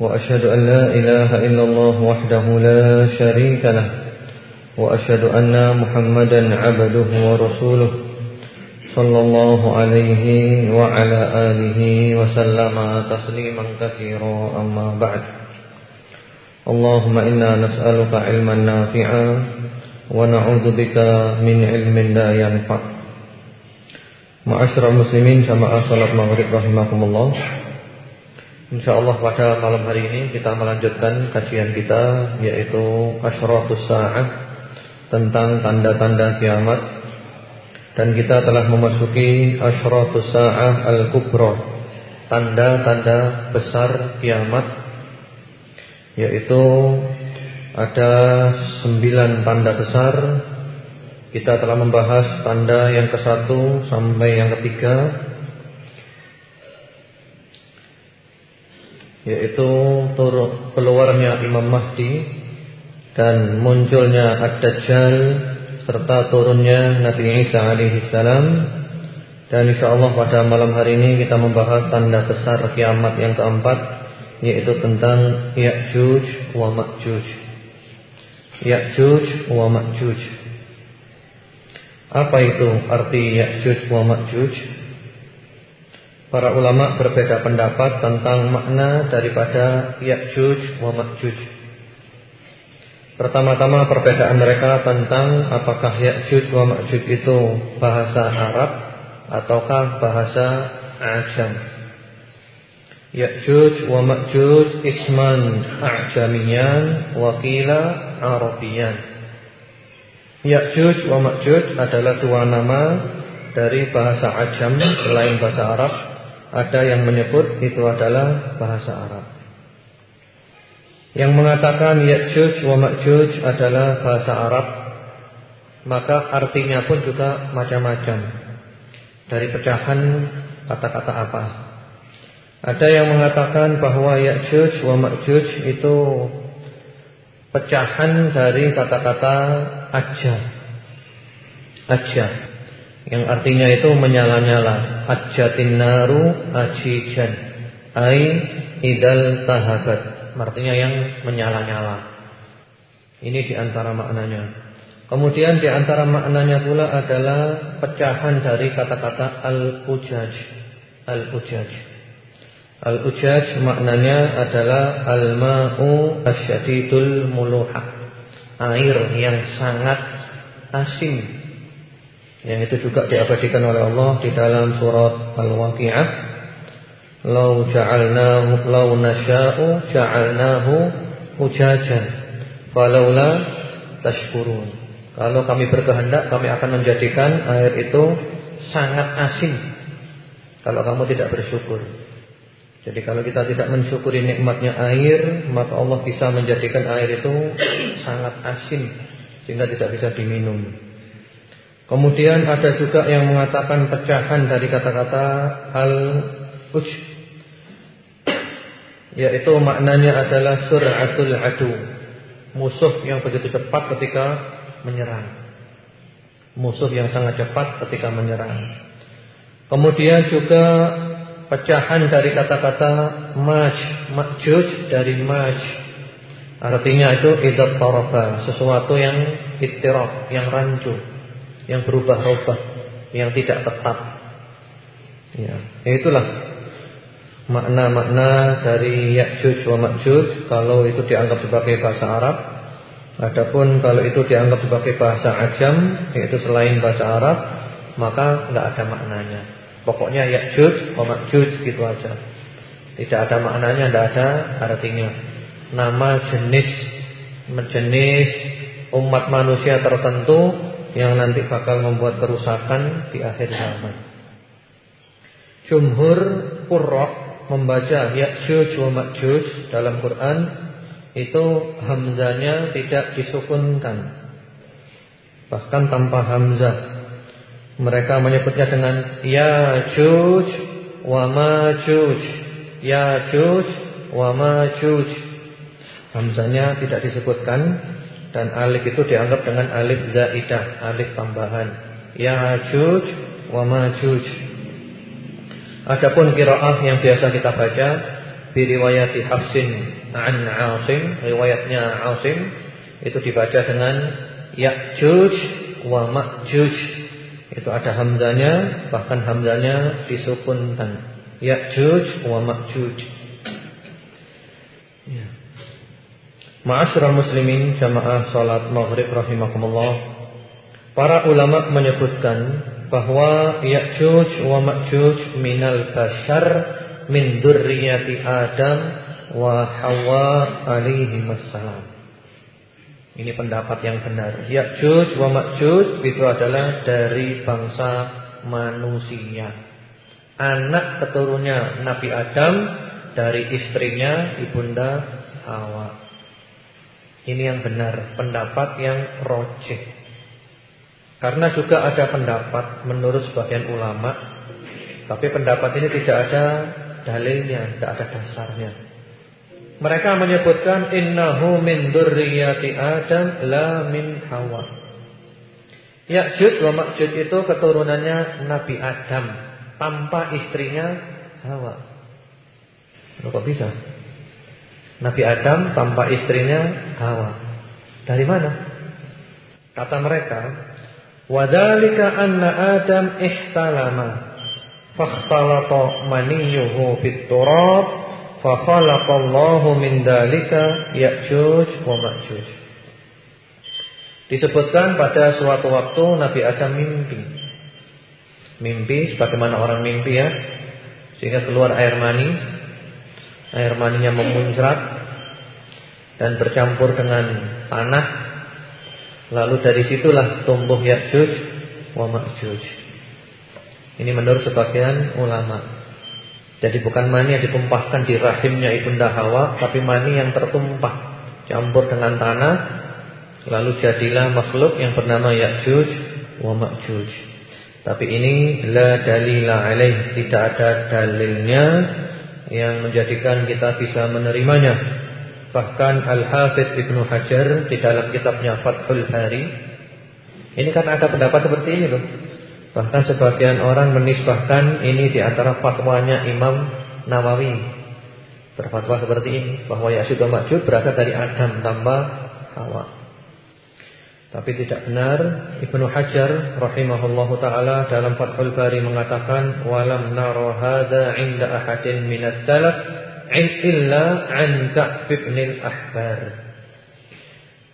وأشهد أن لا إله إلا الله وحده لا شريك له وأشهد أن محمدا عبده ورسوله صلى الله عليه وعلى آله وسلم تسليما كثيرا أما بعد اللهم إنا نسألك علما نافعا ونعوذ بك من علم لا ينفع Ma'asyiral muslimin sama المغرب رحمكم الله InsyaAllah pada malam hari ini kita melanjutkan kajian kita yaitu Asyratus Sa'ah tentang tanda-tanda kiamat. Dan kita telah memasuki Asyratus Sa'ah Al-Kubra tanda-tanda besar kiamat yaitu ada sembilan tanda besar. Kita telah membahas tanda yang ke satu sampai yang ketiga yaitu keluarnya Imam Mahdi dan munculnya Ad-Dajjal serta turunnya Nabi Isa alaihi salam dan insyaallah pada malam hari ini kita membahas tanda besar kiamat yang keempat yaitu tentang Ya'juj wa Ma'juj. Ya'juj wa Ma'juj. Apa itu arti Ya'juj wa Ma'juj? Para ulama berbeda pendapat tentang makna daripada Ya'juj wa Ma'juj. Pertama-tama perbedaan mereka tentang apakah Ya'juj wa Ma'juj itu bahasa Arab ataukah bahasa Ajam. Ya'juj wa Ma'juj isman Ajamiyan wa qila Arabiyan. Ya'juj wa Ma'juj adalah dua nama dari bahasa Ajam selain bahasa Arab ada yang menyebut itu adalah bahasa Arab. Yang mengatakan Ya'juj wa Ma'juj adalah bahasa Arab, maka artinya pun juga macam-macam. Dari pecahan kata-kata apa? Ada yang mengatakan bahwa Ya'juj wa Ma'juj itu pecahan dari kata-kata aja. Aja yang artinya itu menyala-nyala. Ajatin naru ajijan. Ai idal tahabat. Artinya yang menyala-nyala. Ini di antara maknanya. Kemudian di antara maknanya pula adalah pecahan dari kata-kata al-ujaj al-ujaj al-ujaj maknanya adalah al-ma'u asyadidul muluha. Air yang sangat asin yang itu juga diabadikan oleh Allah di dalam surat Al-Waqi'ah. Lau ja'alnahu lau nasha'u ja'alnahu ujajan falaula tashkurun. Kalau kami berkehendak kami akan menjadikan air itu sangat asin. Kalau kamu tidak bersyukur. Jadi kalau kita tidak mensyukuri nikmatnya air, maka Allah bisa menjadikan air itu sangat asin sehingga tidak bisa diminum. Kemudian ada juga yang mengatakan pecahan dari kata-kata al-uj yaitu maknanya adalah suratul adu, musuh yang begitu cepat ketika menyerang. Musuh yang sangat cepat ketika menyerang. Kemudian juga pecahan dari kata-kata maj, makjuj dari maj. Artinya itu tarafa, sesuatu yang ittirab, yang rancu yang berubah-ubah, yang tidak tetap. Ya, itulah makna-makna dari Ya'juj wa Ma'juj kalau itu dianggap sebagai bahasa Arab. Adapun kalau itu dianggap sebagai bahasa Ajam, yaitu selain bahasa Arab, maka enggak ada maknanya. Pokoknya Ya'juj wa Ma'juj gitu aja. Tidak ada maknanya, tidak ada artinya. Nama jenis jenis umat manusia tertentu yang nanti bakal membuat kerusakan di akhir zaman. Jumhur Qurra membaca Ya'juj wa Ma'juj dalam Quran itu hamzanya tidak disukunkan. Bahkan tanpa hamzah. Mereka menyebutnya dengan ya juj wa majuj. Ya juj wa majuj. Hamzanya tidak disebutkan dan alif itu dianggap dengan alif zaidah, alif tambahan. Ya juj wa majuj. Adapun qiraah yang biasa kita baca biriwayati Hafsin an Asim, riwayatnya Asim itu dibaca dengan Ya'juj wa Ma'juj. Itu ada hamzanya, bahkan hamzanya disukunkan. Ya'juj wa Ma'juj. Ya. Ma'asyiral muslimin jamaah salat Maghrib rahimakumullah. Para ulama menyebutkan bahwa Ya'juj wa Ma'juj minal bashar min dzurriyyati Adam wa Hawa alaihi wassalam. Ini pendapat yang benar. Ya'juj wa Ma'juj itu adalah dari bangsa manusia. Anak keturunnya Nabi Adam dari istrinya Ibunda Hawa. Ini yang benar, pendapat yang rojih. Karena juga ada pendapat menurut sebagian ulama, tapi pendapat ini tidak ada dalilnya, tidak ada dasarnya. Mereka menyebutkan innahu min dzurriyyati Adam la min Hawa. Ya'juj wa itu keturunannya Nabi Adam tanpa istrinya Hawa. Kok bisa? Nabi Adam tanpa istrinya Hawa. Dari mana? Kata mereka, "Wadzalika anna Adam ihtalama fakhtalata maniyuhu fit turab Fa khalaqallahu min dalika Ya'juj wa Ma'juj. Disebutkan pada suatu waktu Nabi Adam mimpi. Mimpi sebagaimana orang mimpi ya. Sehingga keluar air mani. Air maninya memuncrat dan bercampur dengan tanah. Lalu dari situlah tumbuh Ya'juj wa Ma'juj. Ini menurut sebagian ulama. Jadi bukan mani yang ditumpahkan di rahimnya ibunda Hawa, tapi mani yang tertumpah campur dengan tanah, lalu jadilah makhluk yang bernama Ya'juj wa Ma'juj. Tapi ini la dalila alaih, tidak ada dalilnya yang menjadikan kita bisa menerimanya. Bahkan Al-Hafidh Ibnu Hajar di dalam kitabnya Fathul Bari ini kan ada pendapat seperti ini loh. Bahkan sebagian orang menisbahkan ini di antara fatwanya Imam Nawawi. Berfatwa seperti ini bahwa Ya'juj dan Ma'juj berasal dari Adam tanpa Hawa. Tapi tidak benar Ibnu Hajar rahimahullahu taala dalam Fathul Bari mengatakan walam nara hadza 'inda ahadin minas salaf illa 'an Ka'b bin al-Ahbar.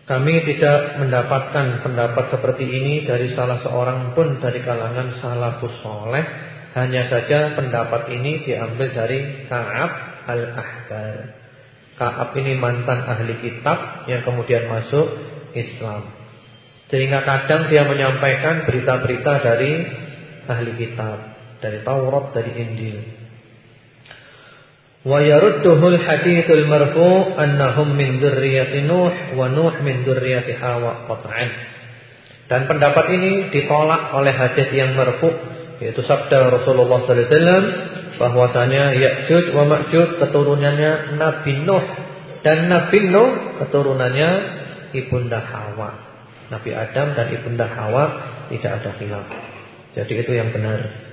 Kami tidak mendapatkan pendapat seperti ini dari salah seorang pun dari kalangan salafus soleh. Hanya saja pendapat ini diambil dari Ka'ab al-Ahbar. Ka'ab ini mantan ahli kitab yang kemudian masuk Islam. Sehingga kadang dia menyampaikan berita-berita dari ahli kitab. Dari Taurat, dari Injil. Wa yarudduhul hadithul marfu annahum min dzurriyyati Nuh wa Nuh min dzurriyyati Hawa qat'an. Dan pendapat ini ditolak oleh hadis yang marfu yaitu sabda Rasulullah sallallahu alaihi wasallam bahwasanya Ya'juj wa Ma'juj keturunannya Nabi Nuh dan Nabi Nuh keturunannya ibunda Hawa. Nabi Adam dan ibunda Hawa tidak ada khilaf. Jadi itu yang benar.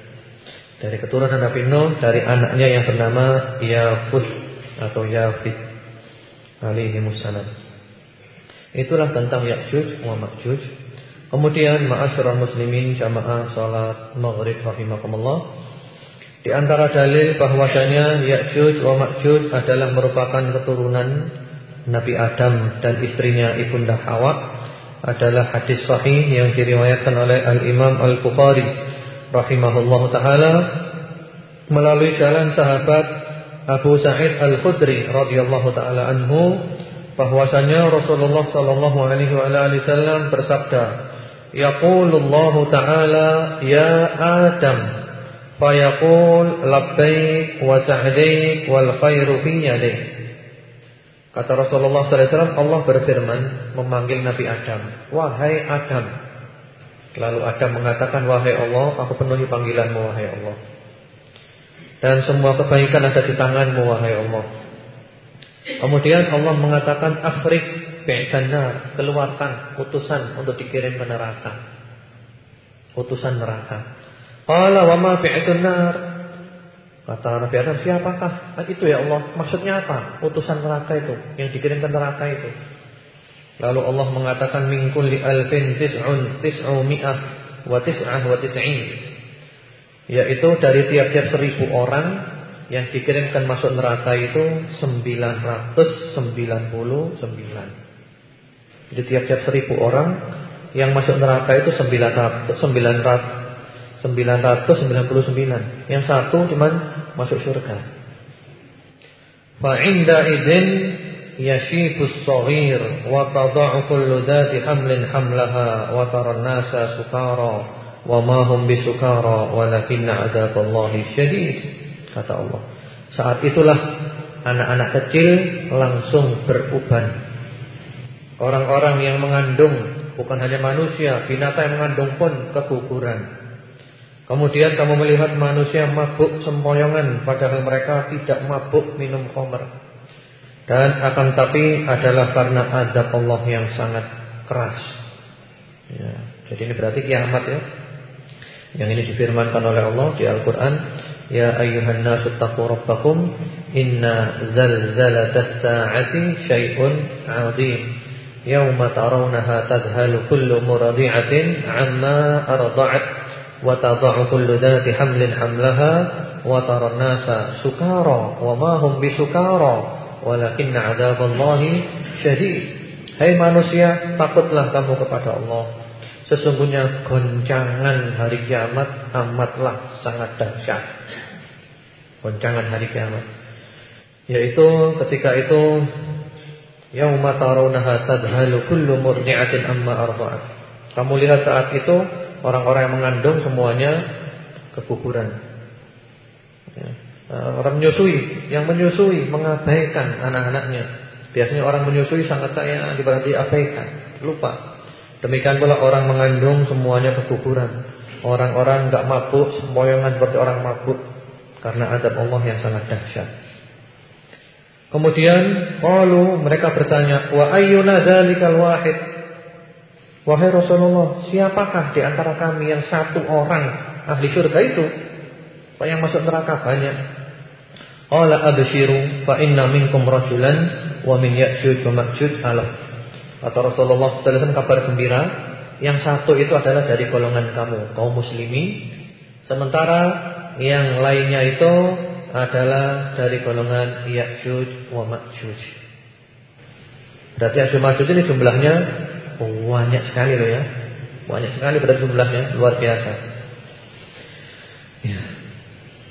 Dari keturunan Nabi Nuh Dari anaknya yang bernama Yafud Atau Yafid Alaihi Musallam Itulah tentang Ya'juj wa Ma'juj Kemudian ma'asyiral muslimin jamaah salat maghrib rahimakumullah Di antara dalil bahwasanya Ya'juj wa Ma'juj adalah merupakan keturunan Nabi Adam dan istrinya Ibunda Hawa adalah hadis sahih yang diriwayatkan oleh Al-Imam Al-Bukhari rahimahullahu taala melalui jalan sahabat Abu Sa'id Al-Khudri radhiyallahu taala anhu bahwasanya Rasulullah sallallahu alaihi wasallam bersabda yaqulullahu taala ya Adam fayaqul labbaik wa sa'daik wal khairu fi yadik Kata Rasulullah SAW, Allah berfirman memanggil Nabi Adam, wahai Adam. Lalu Adam mengatakan, wahai Allah, aku penuhi panggilanmu, wahai Allah. Dan semua kebaikan ada di tanganmu, wahai Allah. Kemudian Allah mengatakan, afrik bi'danar, keluarkan utusan untuk dikirim ke neraka. Utusan neraka. Qala wa ma Kata Nabi Adam, siapakah? Nah, itu ya Allah. Maksudnya apa? Utusan neraka itu. Yang dikirimkan neraka itu. Lalu Allah mengatakan, Min kulli alfin tis'un tis'u mi'ah wa tis'ah wa tis'in. Yaitu dari tiap-tiap seribu orang yang dikirimkan masuk neraka itu 999. Jadi tiap-tiap seribu orang yang masuk neraka itu 900, 900 999. Yang satu cuman masuk surga. Fa inda idzin yashifus saghir wa tad'u kullu dhati hamlin hamlaha wa tara an-nasa sukara wa ma hum bisukara walakinna adzaballahi syadid. Kata Allah. Saat itulah anak-anak kecil langsung beruban. Orang-orang yang mengandung bukan hanya manusia, binatang yang mengandung pun keguguran. Kemudian kamu melihat manusia mabuk sempoyongan padahal mereka tidak mabuk minum khamr. Dan akan tapi adalah karena adab Allah yang sangat keras. Ya, jadi ini berarti kiamat ya. Yang ini difirmankan oleh Allah di Al-Qur'an, "Ya ayyuhan nasu taqu rabbakum inna zalzalatas sa'ati syai'un 'adzim." Yauma tarawnaha tadhalu kullu muradi'atin 'amma arda'at 'adzaballahi syadid hai manusia takutlah kamu kepada Allah. Sesungguhnya goncangan hari kiamat amatlah sangat dahsyat. Goncangan hari kiamat. Yaitu ketika itu yauma tadhalu kullu murdi'atin amma arda'at kamu lihat saat itu orang-orang yang mengandung semuanya keguguran. Ya. Nah, orang menyusui, yang menyusui mengabaikan anak-anaknya. Biasanya orang menyusui sangat sayang, diberarti abaikan, lupa. Demikian pula orang mengandung semuanya keguguran. Orang-orang enggak mabuk, sempoyongan seperti orang mabuk karena adab Allah yang sangat dahsyat. Kemudian qalu mereka bertanya, "Wa ayyuna dzalikal wahid?" Wahai Rasulullah, siapakah di antara kami yang satu orang ahli surga itu? Pak yang masuk neraka banyak. Qala abshiru fa inna minkum rajulan wa min ya'juj wa ma'juj alam. Kata Rasulullah sallallahu kabar gembira, yang satu itu adalah dari golongan kamu, kaum muslimin. Sementara yang lainnya itu adalah dari golongan Ya'juj wa Ma'juj. Berarti Ya'juj Ma'juj ini jumlahnya banyak sekali loh ya. Banyak sekali pada jumlahnya, luar biasa. Ya.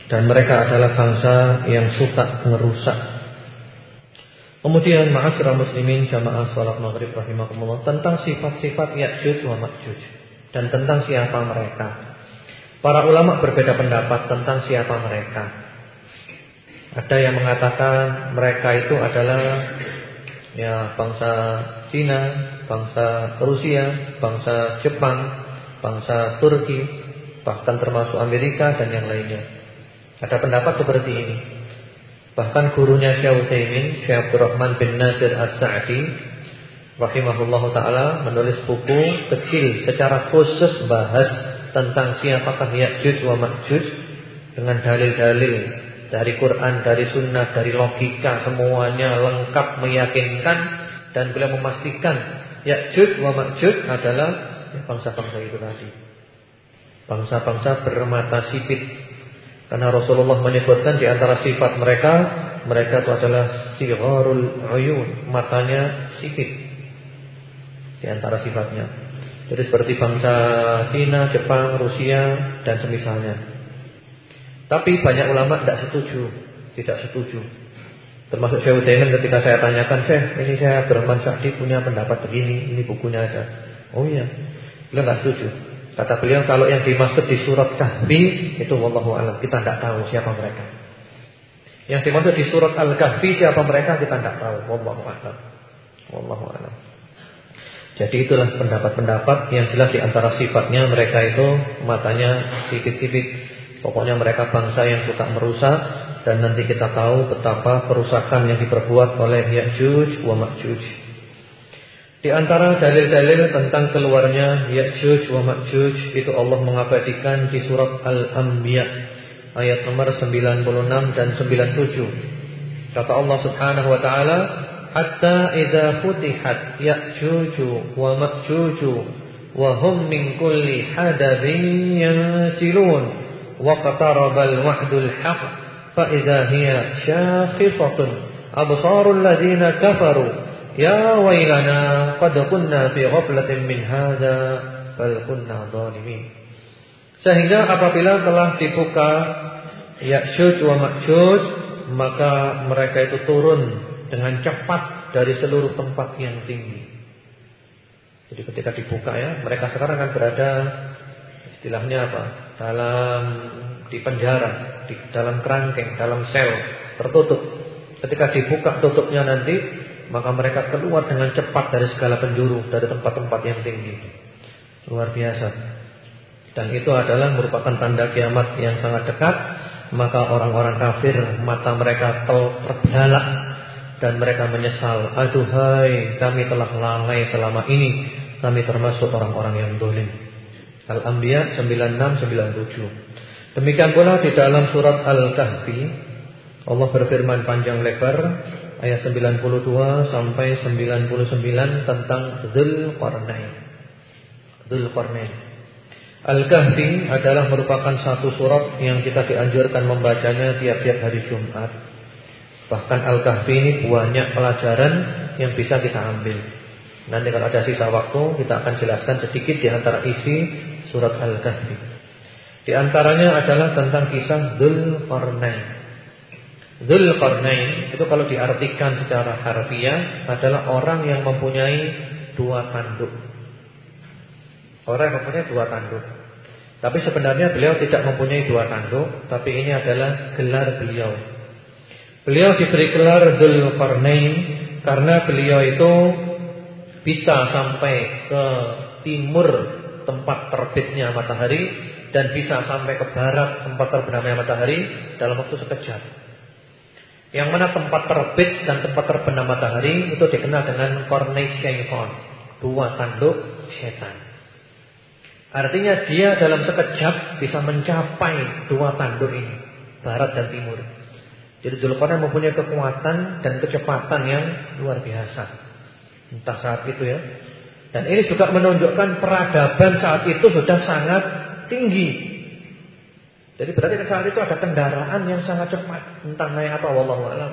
Dan mereka adalah bangsa yang suka merusak. Kemudian ma'asyiral muslimin jamaah salat maghrib rahimakumullah tentang sifat-sifat Ya'juj wa Ma'juj dan tentang siapa mereka. Para ulama berbeda pendapat tentang siapa mereka. Ada yang mengatakan mereka itu adalah ya bangsa Cina, bangsa Rusia, bangsa Jepang, bangsa Turki, bahkan termasuk Amerika dan yang lainnya. Ada pendapat seperti ini. Bahkan gurunya Syekh Utsaimin, Syekh Abdurrahman bin Nasir As-Sa'di rahimahullah taala menulis buku kecil secara khusus bahas tentang siapakah Ya'juj wa Ma'juj dengan dalil-dalil dari Quran, dari Sunnah, dari logika semuanya lengkap meyakinkan dan beliau memastikan Ya'juj wa Ma'juj adalah ya, bangsa-bangsa itu tadi. Bangsa-bangsa bermata sipit. Karena Rasulullah menyebutkan di antara sifat mereka, mereka itu adalah sigharul uyun, matanya sipit. Di antara sifatnya. Jadi seperti bangsa Cina, Jepang, Rusia dan semisalnya. Tapi banyak ulama tidak setuju, tidak setuju. Termasuk Syekh Utsaimin ketika saya tanyakan, "Syekh, ini saya Abdurrahman Sa'di punya pendapat begini, ini bukunya ada." Oh iya. Beliau enggak setuju. Kata beliau kalau yang dimaksud di surat Kahfi itu wallahu alam, kita enggak tahu siapa mereka. Yang dimaksud di surat Al-Kahfi siapa mereka kita tidak tahu. Wallahu a'lam. Wallahu a'lam. Jadi itulah pendapat-pendapat yang jelas di antara sifatnya mereka itu matanya sipit-sipit. Pokoknya mereka bangsa yang suka merusak dan nanti kita tahu betapa kerusakan yang diperbuat oleh Ya'juj wa Ma'juj. Di antara dalil-dalil tentang keluarnya Ya'juj wa Ma'juj itu Allah mengabadikan di surat Al-Anbiya ayat nomor 96 dan 97. Kata Allah Subhanahu wa taala, "Hatta idza futihat Ya'juj wa Ma'juj wa hum min kulli hadabin yansilun fa idza hiya shakhifatun absarul ladina kafaru ya waylana qad kunna fi ghaflatin min hadha bal kunna dhalimin." Sehingga apabila telah dibuka Ya'juj wa Ma'juj maka mereka itu turun dengan cepat dari seluruh tempat yang tinggi. Jadi ketika dibuka ya, mereka sekarang kan berada istilahnya apa? Dalam di penjara, di dalam kerangkeng, dalam sel tertutup. Ketika dibuka tutupnya nanti, maka mereka keluar dengan cepat dari segala penjuru, dari tempat-tempat yang tinggi. Luar biasa. Dan itu adalah merupakan tanda kiamat yang sangat dekat maka orang-orang kafir mata mereka terbelalak dan mereka menyesal. Aduhai, kami telah lalai selama ini. Kami termasuk orang-orang yang dolim. Al-Anbiya 9697. Demikian pula di dalam surat Al-Kahfi Allah berfirman panjang lebar ayat 92 sampai 99 tentang Dzulqarnain. Dzulqarnain. Al-Kahfi adalah merupakan satu surat yang kita dianjurkan membacanya tiap-tiap hari Jumat. Bahkan Al-Kahfi ini banyak pelajaran yang bisa kita ambil. Nanti kalau ada sisa waktu kita akan jelaskan sedikit di antara isi surat Al-Kahfi. Di antaranya adalah tentang kisah Dzulqarnain. Dzulqarnain itu kalau diartikan secara harfiah adalah orang yang mempunyai dua tanduk. Orang yang mempunyai dua tanduk. Tapi sebenarnya beliau tidak mempunyai dua tanduk, tapi ini adalah gelar beliau. Beliau diberi gelar Dzulqarnain karena beliau itu bisa sampai ke timur tempat terbitnya matahari dan bisa sampai ke barat tempat terbenamnya matahari dalam waktu sekejap. Yang mana tempat terbit dan tempat terbenam matahari itu dikenal dengan Kornei Syaitan, dua tanduk setan. Artinya dia dalam sekejap bisa mencapai dua tanduk ini, barat dan timur. Jadi Zulkarnain mempunyai kekuatan dan kecepatan yang luar biasa. Entah saat itu ya. Dan ini juga menunjukkan peradaban saat itu sudah sangat tinggi. Jadi berarti saat itu ada kendaraan yang sangat cepat. Entah naik apa, wallahu alam.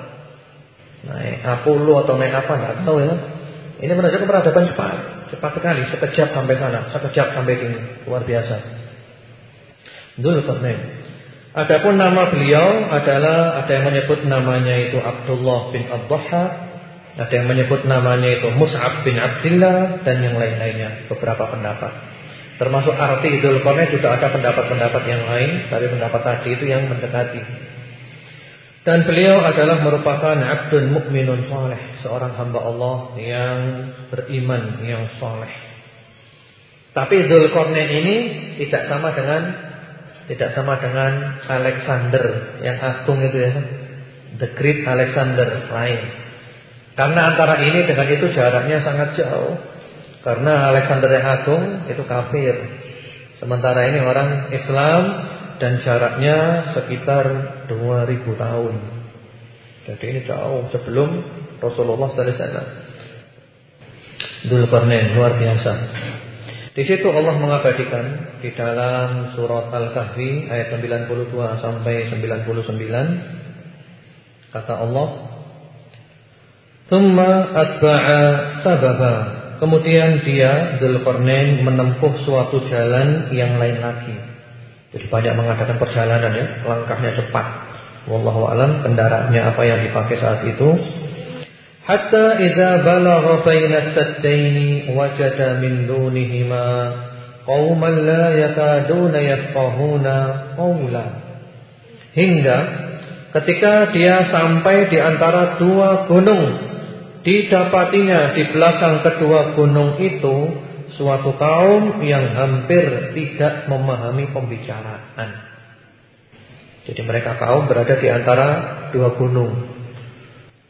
Naik Apollo atau naik apa, enggak tahu ya. Ini menunjukkan peradaban cepat. Cepat sekali, sekejap sampai sana, sekejap sampai sini. Luar biasa. Dzulqarnain. Adapun nama beliau adalah ada yang menyebut namanya itu Abdullah bin Abdullah, ada yang menyebut namanya itu Mus'ab bin Abdullah dan yang lain-lainnya, beberapa pendapat. Termasuk arti Dzulqarnain juga ada pendapat-pendapat yang lain, tapi pendapat tadi itu yang mendekati. Dan beliau adalah merupakan abdun mukminun saleh, seorang hamba Allah yang beriman yang saleh. Tapi Zulkarnain ini tidak sama dengan tidak sama dengan Alexander yang agung itu ya. The Great Alexander lain. Karena antara ini dengan itu jaraknya sangat jauh. Karena Alexander yang agung itu kafir. Sementara ini orang Islam dan jaraknya sekitar 2000 tahun. Jadi ini jauh sebelum Rasulullah sallallahu alaihi wasallam. Dzulqarnain luar biasa. Di situ Allah mengabadikan di dalam surat Al-Kahfi ayat 92 sampai 99 kata Allah Thumma atba'a sababa Kemudian dia Dzulqarnain menempuh suatu jalan yang lain lagi jadi banyak mengadakan perjalanan ya, langkahnya cepat. Wallahu alam kendaraannya apa yang dipakai saat itu. Hatta idza balagha baina saddaini wajada min dunihima qauman la yakaduna yafqahuna qawla. Hingga ketika dia sampai di antara dua gunung, didapatinya di belakang kedua gunung itu suatu kaum yang hampir tidak memahami pembicaraan. Jadi mereka kaum berada di antara dua gunung.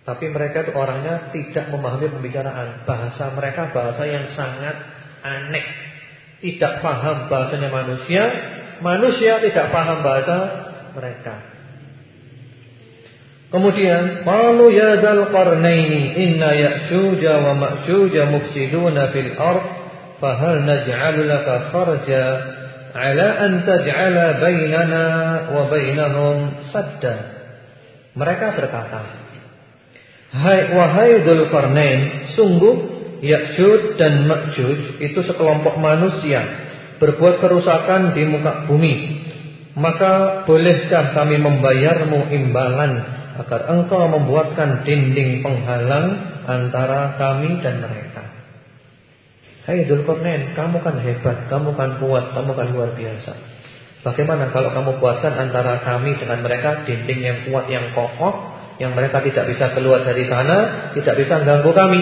Tapi mereka itu orangnya tidak memahami pembicaraan. Bahasa mereka bahasa yang sangat aneh. Tidak paham bahasanya manusia, manusia tidak paham bahasa mereka. Kemudian, qalu ya dzal qarnaini inna ya'juja wa ma'juja mufsiduna fil ard fa hal naj'alu laka kharja ala an taj'ala bainana wa bainahum sadda. Mereka berkata, Hai wahai Dzul Qarnain, sungguh Ya'juj dan Ma'juj itu sekelompok manusia berbuat kerusakan di muka bumi. Maka bolehkah kami membayarmu imbalan agar engkau membuatkan dinding penghalang antara kami dan mereka. Hai hey, Dzulkarnain, kamu kan hebat, kamu kan kuat, kamu kan luar biasa. Bagaimana kalau kamu buatkan antara kami dengan mereka dinding yang kuat, yang kokoh, yang mereka tidak bisa keluar dari sana, tidak bisa ganggu kami.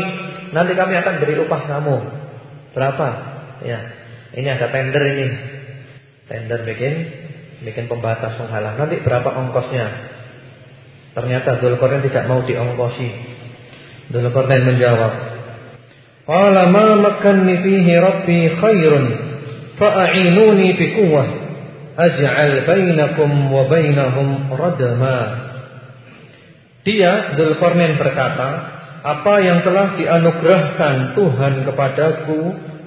Nanti kami akan beri upah kamu. Berapa? Ya. Ini ada tender ini. Tender bikin bikin pembatas penghalang. Nanti berapa ongkosnya? Ternyata Dzulqarnain tidak mau diongkosi. Dzulqarnain menjawab, "Qala ma makanni fihi rabbi khairun fa'inuni bi quwwah aj'al bainakum wa bainahum radma." Dia Dzulqarnain berkata, "Apa yang telah dianugerahkan Tuhan kepadaku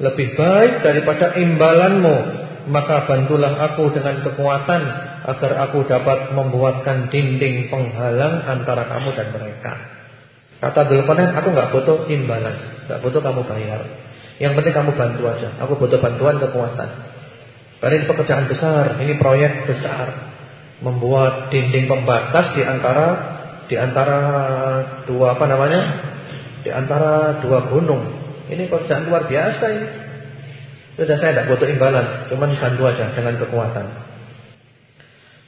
lebih baik daripada imbalanmu maka bantulah aku dengan kekuatan agar aku dapat membuatkan dinding penghalang antara kamu dan mereka. Kata Dzulqarnain, aku nggak butuh imbalan, nggak butuh kamu bayar. Yang penting kamu bantu aja. Aku butuh bantuan kekuatan. Karena pekerjaan besar, ini proyek besar. Membuat dinding pembatas di antara di antara dua apa namanya? Di antara dua gunung. Ini pekerjaan luar biasa ini. Sudah saya tidak butuh imbalan, cuma bantu aja dengan kekuatan.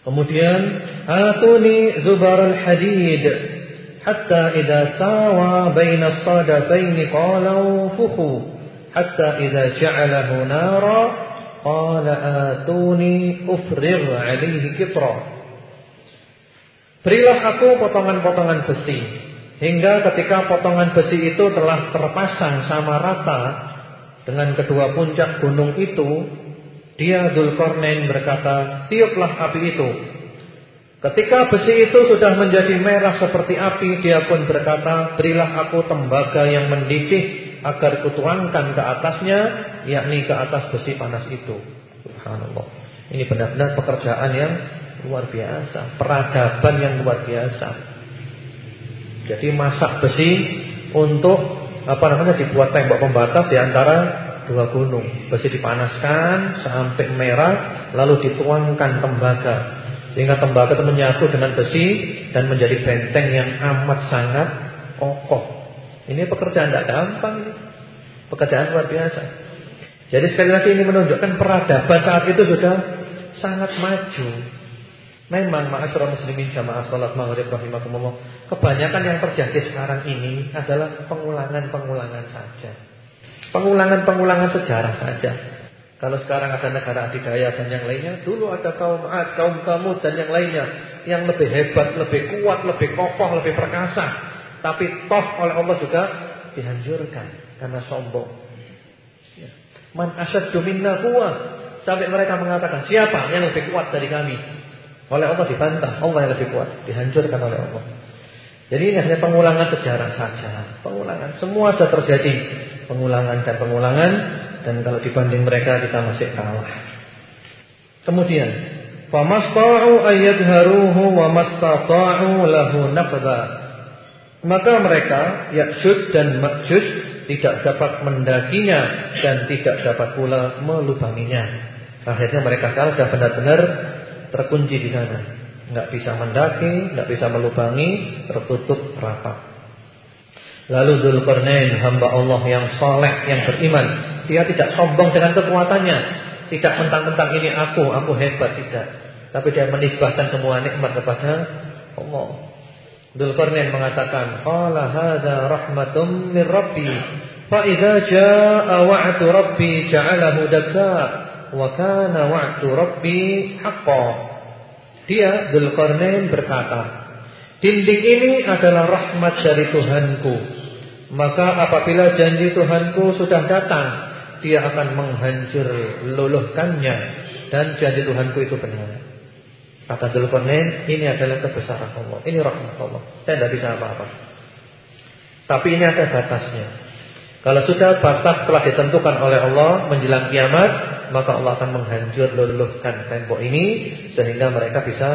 Kemudian atuni zubar al-hadid hatta idza sawa baina as-sadatayn qalu fuhu hatta idza ja'alahu nara qala atuni ufrigh alaihi kitra Berilah aku potongan-potongan besi hingga ketika potongan besi itu telah terpasang sama rata dengan kedua puncak gunung itu, dia Dzulkarnain berkata, "Tiuplah api itu." Ketika besi itu sudah menjadi merah seperti api, dia pun berkata, "Berilah aku tembaga yang mendidih agar kutuangkan ke atasnya, yakni ke atas besi panas itu." Subhanallah. Ini benar-benar pekerjaan yang luar biasa, peradaban yang luar biasa. Jadi masak besi untuk apa namanya dibuat tembok pembatas di antara dua gunung. Besi dipanaskan sampai merah lalu dituangkan tembaga. Sehingga tembaga itu menyatu dengan besi dan menjadi benteng yang amat sangat kokoh. Ini pekerjaan tidak gampang. Pekerjaan luar biasa. Jadi sekali lagi ini menunjukkan peradaban saat itu sudah sangat maju. Memang ma'asyiral muslimin jamaah salat maghrib rahimakumullah, kebanyakan yang terjadi sekarang ini adalah pengulangan-pengulangan saja. Pengulangan-pengulangan sejarah saja. Kalau sekarang ada negara adidaya dan yang lainnya, dulu ada kaum Ad, kaum Samud dan yang lainnya yang lebih hebat, lebih kuat, lebih kokoh, lebih perkasa. Tapi toh oleh Allah juga dihancurkan karena sombong. Ya. Man minna quwwah. Sampai mereka mengatakan, siapa yang lebih kuat dari kami? Oleh Allah dibantah, Allah yang lebih kuat, dihancurkan oleh Allah. Jadi ini hanya pengulangan sejarah saja, pengulangan. Semua sudah terjadi pengulangan dan pengulangan dan kalau dibanding mereka kita masih kalah. Kemudian, famasta'u ayyadharuhu wa mastata'u lahu. Maka mereka Ya'juj dan Ma'juj tidak dapat mendakinya dan tidak dapat pula melubanginya. Akhirnya mereka kalah dan benar-benar terkunci di sana. Enggak bisa mendaki, enggak bisa melubangi, tertutup rapat. Lalu Zulkarnain hamba Allah yang soleh, yang beriman, dia tidak sombong dengan kekuatannya, tidak mentang-mentang ini aku, aku hebat tidak. Tapi dia menisbahkan semua nikmat kepada Allah. Dzulqarnain mengatakan, "Qala hadza rahmatum min rabbi, fa idza jaa wa'du rabbi ja'alahu wa kana wa'du rabbi haqqan." Dia Dzulqarnain berkata, "Dinding ini adalah rahmat dari Tuhanku. Maka apabila janji Tuhanku sudah datang, dia akan menghancur luluhkannya dan janji Tuhanku itu benar." Kata Dzulqarnain, ini adalah kebesaran Allah. Ini rahmat Allah. Saya tidak bisa apa-apa. Tapi ini ada batasnya. Kalau sudah batas telah ditentukan oleh Allah menjelang kiamat, maka Allah akan menghancur luluhkan tembok ini sehingga mereka bisa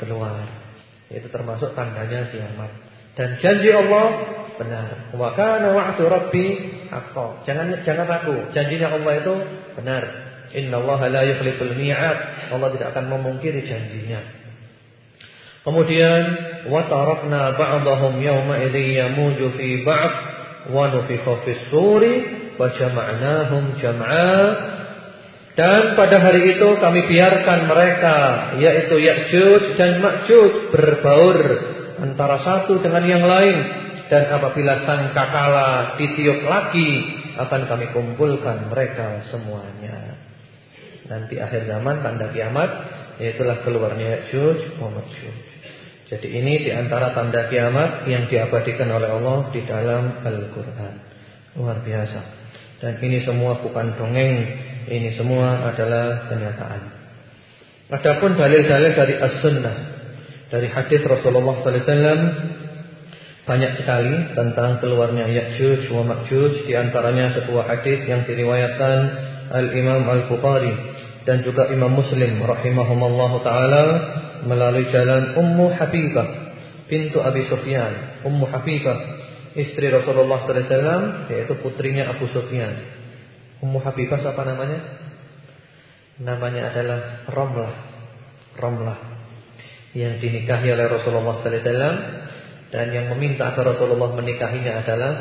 keluar. Itu termasuk tandanya kiamat. Dan janji Allah benar. Wa kana wa'du rabbi haqqan. Jangan jangan ragu, janjinya Allah itu benar. Inna Allah la yukhliful mi'ad. Allah tidak akan memungkiri janjinya. Kemudian wa tarakna ba'dahum yawma idzi yamuju fi ba'd wa nufikha fis suri wa jama'nahum jam'a. Dan pada hari itu kami biarkan mereka yaitu Ya'juj dan Ma'juj berbaur antara satu dengan yang lain dan apabila sang kakala ditiup lagi akan kami kumpulkan mereka semuanya nanti akhir zaman tanda kiamat yaitulah keluarnya Ya'juj wa Ma'juj. Jadi ini di antara tanda kiamat yang diabadikan oleh Allah di dalam Al-Qur'an. Luar biasa. Dan ini semua bukan dongeng, ini semua adalah kenyataan. Adapun dalil-dalil dari As-Sunnah, dari hadis Rasulullah sallallahu alaihi wasallam banyak sekali tentang keluarnya Ya'juj wa Ma'juj, di antaranya sebuah hadis yang diriwayatkan Al-Imam Al-Bukhari dan juga Imam Muslim rahimahumullah taala melalui jalan Ummu Habibah pintu Abi Sufyan. Ummu Habibah istri Rasulullah sallallahu alaihi wasallam yaitu putrinya Abu Sufyan. Ummu Habibah siapa namanya? Namanya adalah Romlah. Romlah yang dinikahi oleh Rasulullah sallallahu alaihi wasallam dan yang meminta agar Rasulullah menikahinya adalah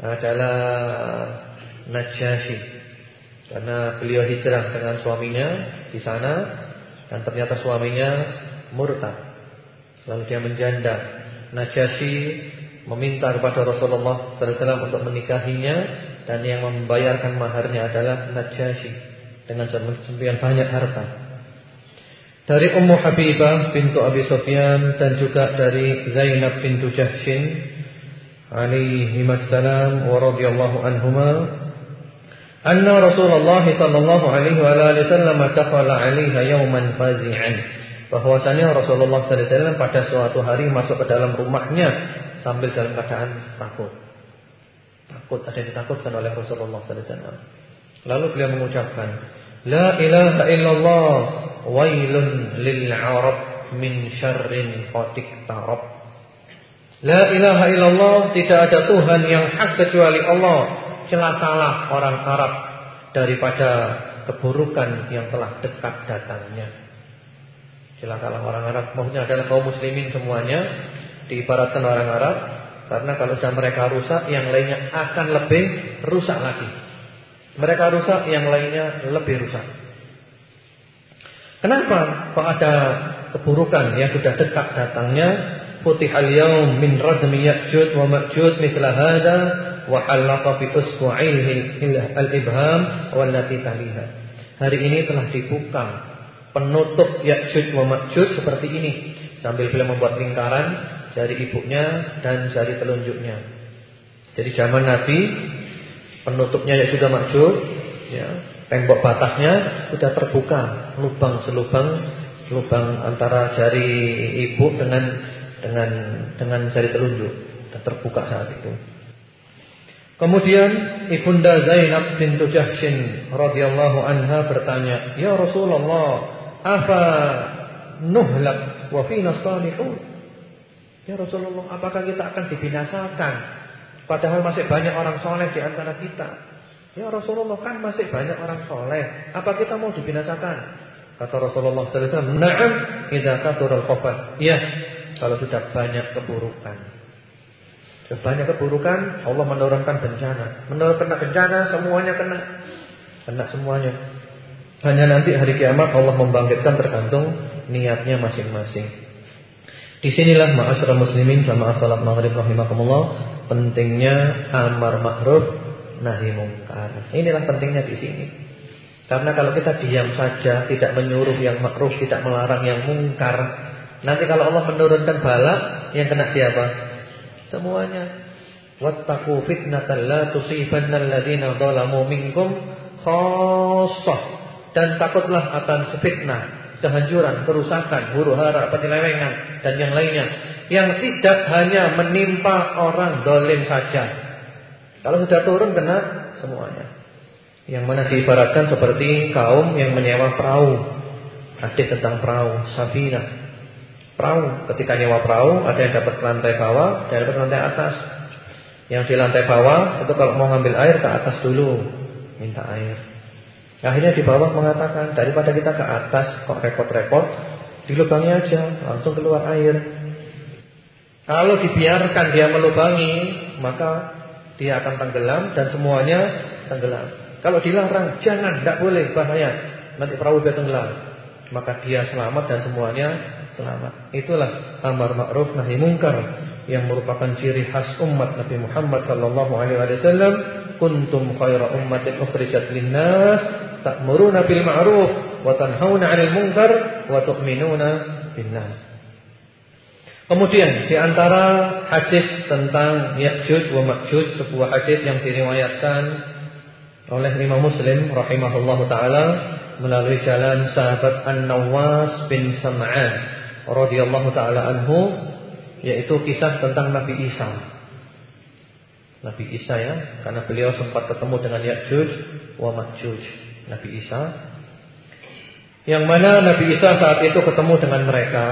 adalah Najasyi karena beliau hijrah dengan suaminya di sana dan ternyata suaminya murtad. Lalu dia menjanda. Najasyi meminta kepada Rasulullah SAW untuk menikahinya dan yang membayarkan maharnya adalah Najasyi dengan sebagian banyak harta. Dari Ummu Habibah bintu Abi Sufyan dan juga dari Zainab bintu Jahshin alaihi wassalam wa radhiyallahu anhuma anna Rasulullah sallallahu alaihi wasallam dakhala 'alaiha yawman fazi'an bahwasanya Rasulullah sallallahu alaihi wasallam pada suatu hari masuk ke dalam rumahnya sambil dalam keadaan takut. Takut ada yang ditakutkan oleh Rasulullah wasallam. Lalu beliau mengucapkan, "La ilaha illallah wailun lil 'arab min syarrin qad tarab." La ilaha illallah tidak ada Tuhan yang hak kecuali Allah celakalah orang Arab daripada keburukan yang telah dekat datangnya. Celakalah orang Arab, maksudnya adalah kaum muslimin semuanya diibaratkan orang Arab karena kalau sudah mereka rusak, yang lainnya akan lebih rusak lagi. Mereka rusak, yang lainnya lebih rusak. Kenapa? Kok ada keburukan yang sudah dekat datangnya? Putih al-yawm min radmi ya'jud wa ma'jud mithla hadha wa halaqa fi usbu'aihi al-ibham wallati taliha. Hari ini telah dibuka penutup Ya'juj wa Ma'juj seperti ini sambil beliau membuat lingkaran jari ibunya dan jari telunjuknya. Jadi zaman Nabi penutupnya Ya'juj wa Ma'juj ya, tembok batasnya sudah terbuka, lubang selubang lubang antara jari ibu dengan dengan dengan jari telunjuk dan terbuka saat itu. Kemudian Ibunda Zainab bintu Jahshin radhiyallahu anha bertanya, "Ya Rasulullah, apa nuhlak wa fina salihun?" Ya Rasulullah, apakah kita akan dibinasakan padahal masih banyak orang soleh di antara kita? Ya Rasulullah, kan masih banyak orang soleh. Apa kita mau dibinasakan? Kata Rasulullah wasallam, "Na'am, idza kathura al Ya, kalau sudah banyak keburukan. Banyak keburukan, Allah menurunkan bencana. Menurunkan bencana, semuanya kena. Kena semuanya. Hanya nanti hari kiamat Allah membangkitkan tergantung niatnya masing-masing. Di sinilah ma'asyurah muslimin sama salat maghrib rahimakumullah pentingnya amar ma'ruf nahi mungkar. Inilah pentingnya di sini. Karena kalau kita diam saja, tidak menyuruh yang ma'ruf, tidak melarang yang mungkar, nanti kalau Allah menurunkan bala, yang kena siapa? Semuanya. Wattaqu fitnatan la tusibanna alladziina zalamu minkum khassah. Dan takutlah akan fitnah kehancuran, kerusakan, huru hara, penyelewengan dan yang lainnya yang tidak hanya menimpa orang dolim saja. Kalau sudah turun kena semuanya. Yang mana diibaratkan seperti kaum yang menyewa perahu. Hadis tentang perahu, Safina. Perahu, ketika nyewa perahu ada yang dapat lantai bawah, ada yang dapat lantai atas. Yang di lantai bawah itu kalau mau ngambil air ke atas dulu, minta air. Akhirnya di bawah mengatakan daripada kita ke atas kok repot-repot, dilubangi aja, langsung keluar air. Kalau dibiarkan dia melubangi, maka dia akan tenggelam dan semuanya tenggelam. Kalau dilarang, jangan, tidak boleh, bahaya. Nanti perahu dia tenggelam. Maka dia selamat dan semuanya selamat. Itulah amar ma'ruf nahi mungkar yang merupakan ciri khas umat Nabi Muhammad sallallahu alaihi wasallam kuntum khaira ummatin ukhrijat linnas ta'muruna bil ma'ruf wa tanhauna 'anil munkar wa tu'minuna billah. Kemudian di antara hadis tentang Ya'juj wa Ma'juj sebuah hadis yang diriwayatkan oleh Imam Muslim rahimahullahu taala melalui jalan sahabat An-Nawas bin Sam'an radhiyallahu taala anhu yaitu kisah tentang Nabi Isa. Nabi Isa ya, karena beliau sempat ketemu dengan Ya'juj wa Ma'juj. Nabi Isa yang mana Nabi Isa saat itu ketemu dengan mereka,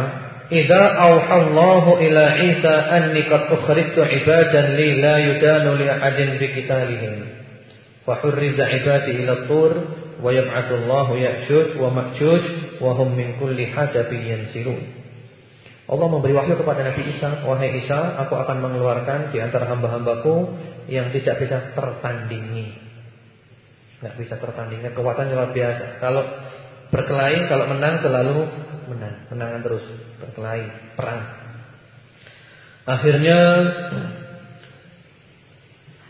"Idza auhallahu ila Isa anni qad ukhrijtu ibadan li la yudanu li ahadin bi qitalihim." Fa hurriza ibadi ila tur wa yab'athu Allahu Ya'juj wa Ma'juj wa hum min kulli hadabin yansilun. Allah memberi wahyu kepada Nabi Isa, "Wahai Isa, aku akan mengeluarkan di antara hamba-hambaku yang tidak bisa tertandingi." Tidak bisa tertandingi, kekuatannya luar biasa. Kalau berkelahi, kalau menang selalu menang, menangan terus, berkelahi, perang. Akhirnya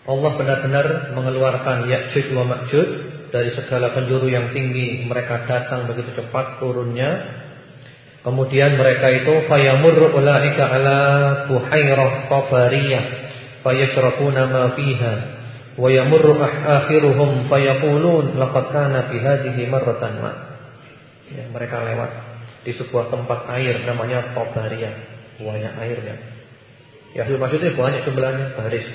Allah benar-benar mengeluarkan Ya'juj wa Ma'juj dari segala penjuru yang tinggi. Mereka datang begitu cepat turunnya Kemudian mereka itu fayamurru ulaika ala tuhairah qabariyah fayashrabuna ma fiha wa yamurru akhiruhum fayaqulun laqad kana fi hadhihi marratan ma. Ya, mereka lewat di sebuah tempat air namanya qabariyah, banyak airnya. Ya, maksudnya banyak jumlahnya baris.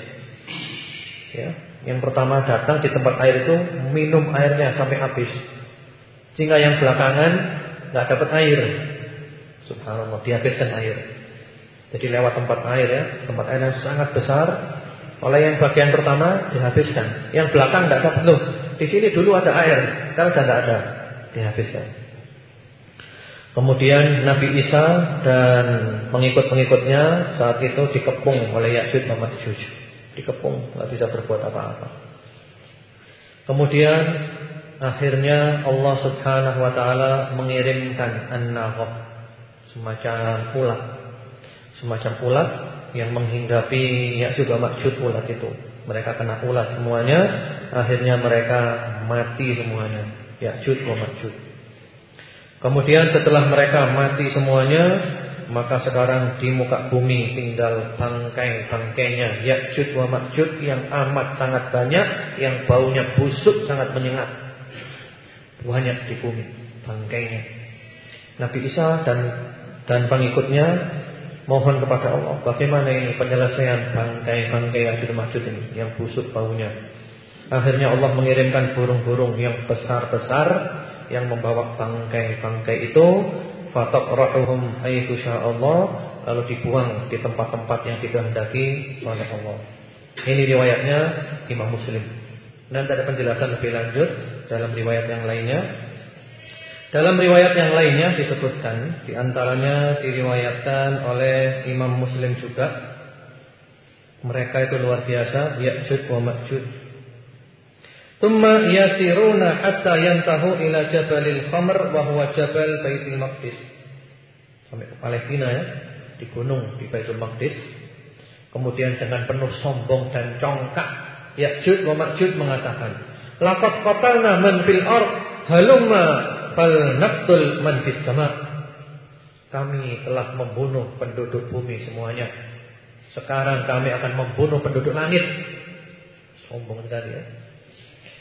Ya, yang pertama datang di tempat air itu minum airnya sampai habis. Sehingga yang belakangan nggak dapat air. Subhanallah, dihabiskan air. Jadi lewat tempat air ya, tempat air yang sangat besar. Oleh yang bagian pertama dihabiskan, yang belakang tidak dapat loh. Di sini dulu ada air, sekarang sudah tidak ada, dihabiskan. Kemudian Nabi Isa dan pengikut-pengikutnya saat itu dikepung oleh Ya'juj dan Ma'juj. Dikepung, nggak bisa berbuat apa-apa. Kemudian akhirnya Allah Subhanahu wa taala mengirimkan an-naghab semacam ulat. Semacam ulat yang menghinggapi ya juga maksud ulat itu. Mereka kena ulat semuanya, akhirnya mereka mati semuanya. Ya wa Ma'jud. Kemudian setelah mereka mati semuanya, maka sekarang di muka bumi tinggal bangkai-bangkainya Ya'jud wa Ma'jud yang amat sangat banyak, yang baunya busuk sangat menyengat. Banyak di bumi bangkainya. Nabi Isa dan dan pengikutnya mohon kepada Allah bagaimana ini penyelesaian bangkai-bangkai yang di ini yang busuk baunya. Akhirnya Allah mengirimkan burung-burung yang besar-besar yang membawa bangkai-bangkai itu fataqra'uhum haitsu Allah lalu dibuang di tempat-tempat yang dikehendaki oleh Allah. Ini riwayatnya Imam Muslim. Nanti ada penjelasan lebih lanjut dalam riwayat yang lainnya dalam riwayat yang lainnya disebutkan di antaranya diriwayatkan oleh Imam Muslim juga mereka itu luar biasa Ya'jud wa Ma'jud. Thumma yasiruna hatta yantahu ila Jabalil Khamr wa huwa Jabal Baitul Maqdis. Sampai ke Palestina ya. di gunung di Baitul Maqdis. Kemudian dengan penuh sombong dan congkak, Ya'juj wa Ma'juj mengatakan, "Laqad qatalna man fil ard, halumma fal naqtul man fis sama'." Kami telah membunuh penduduk bumi semuanya. Sekarang kami akan membunuh penduduk langit. Sombong sekali ya.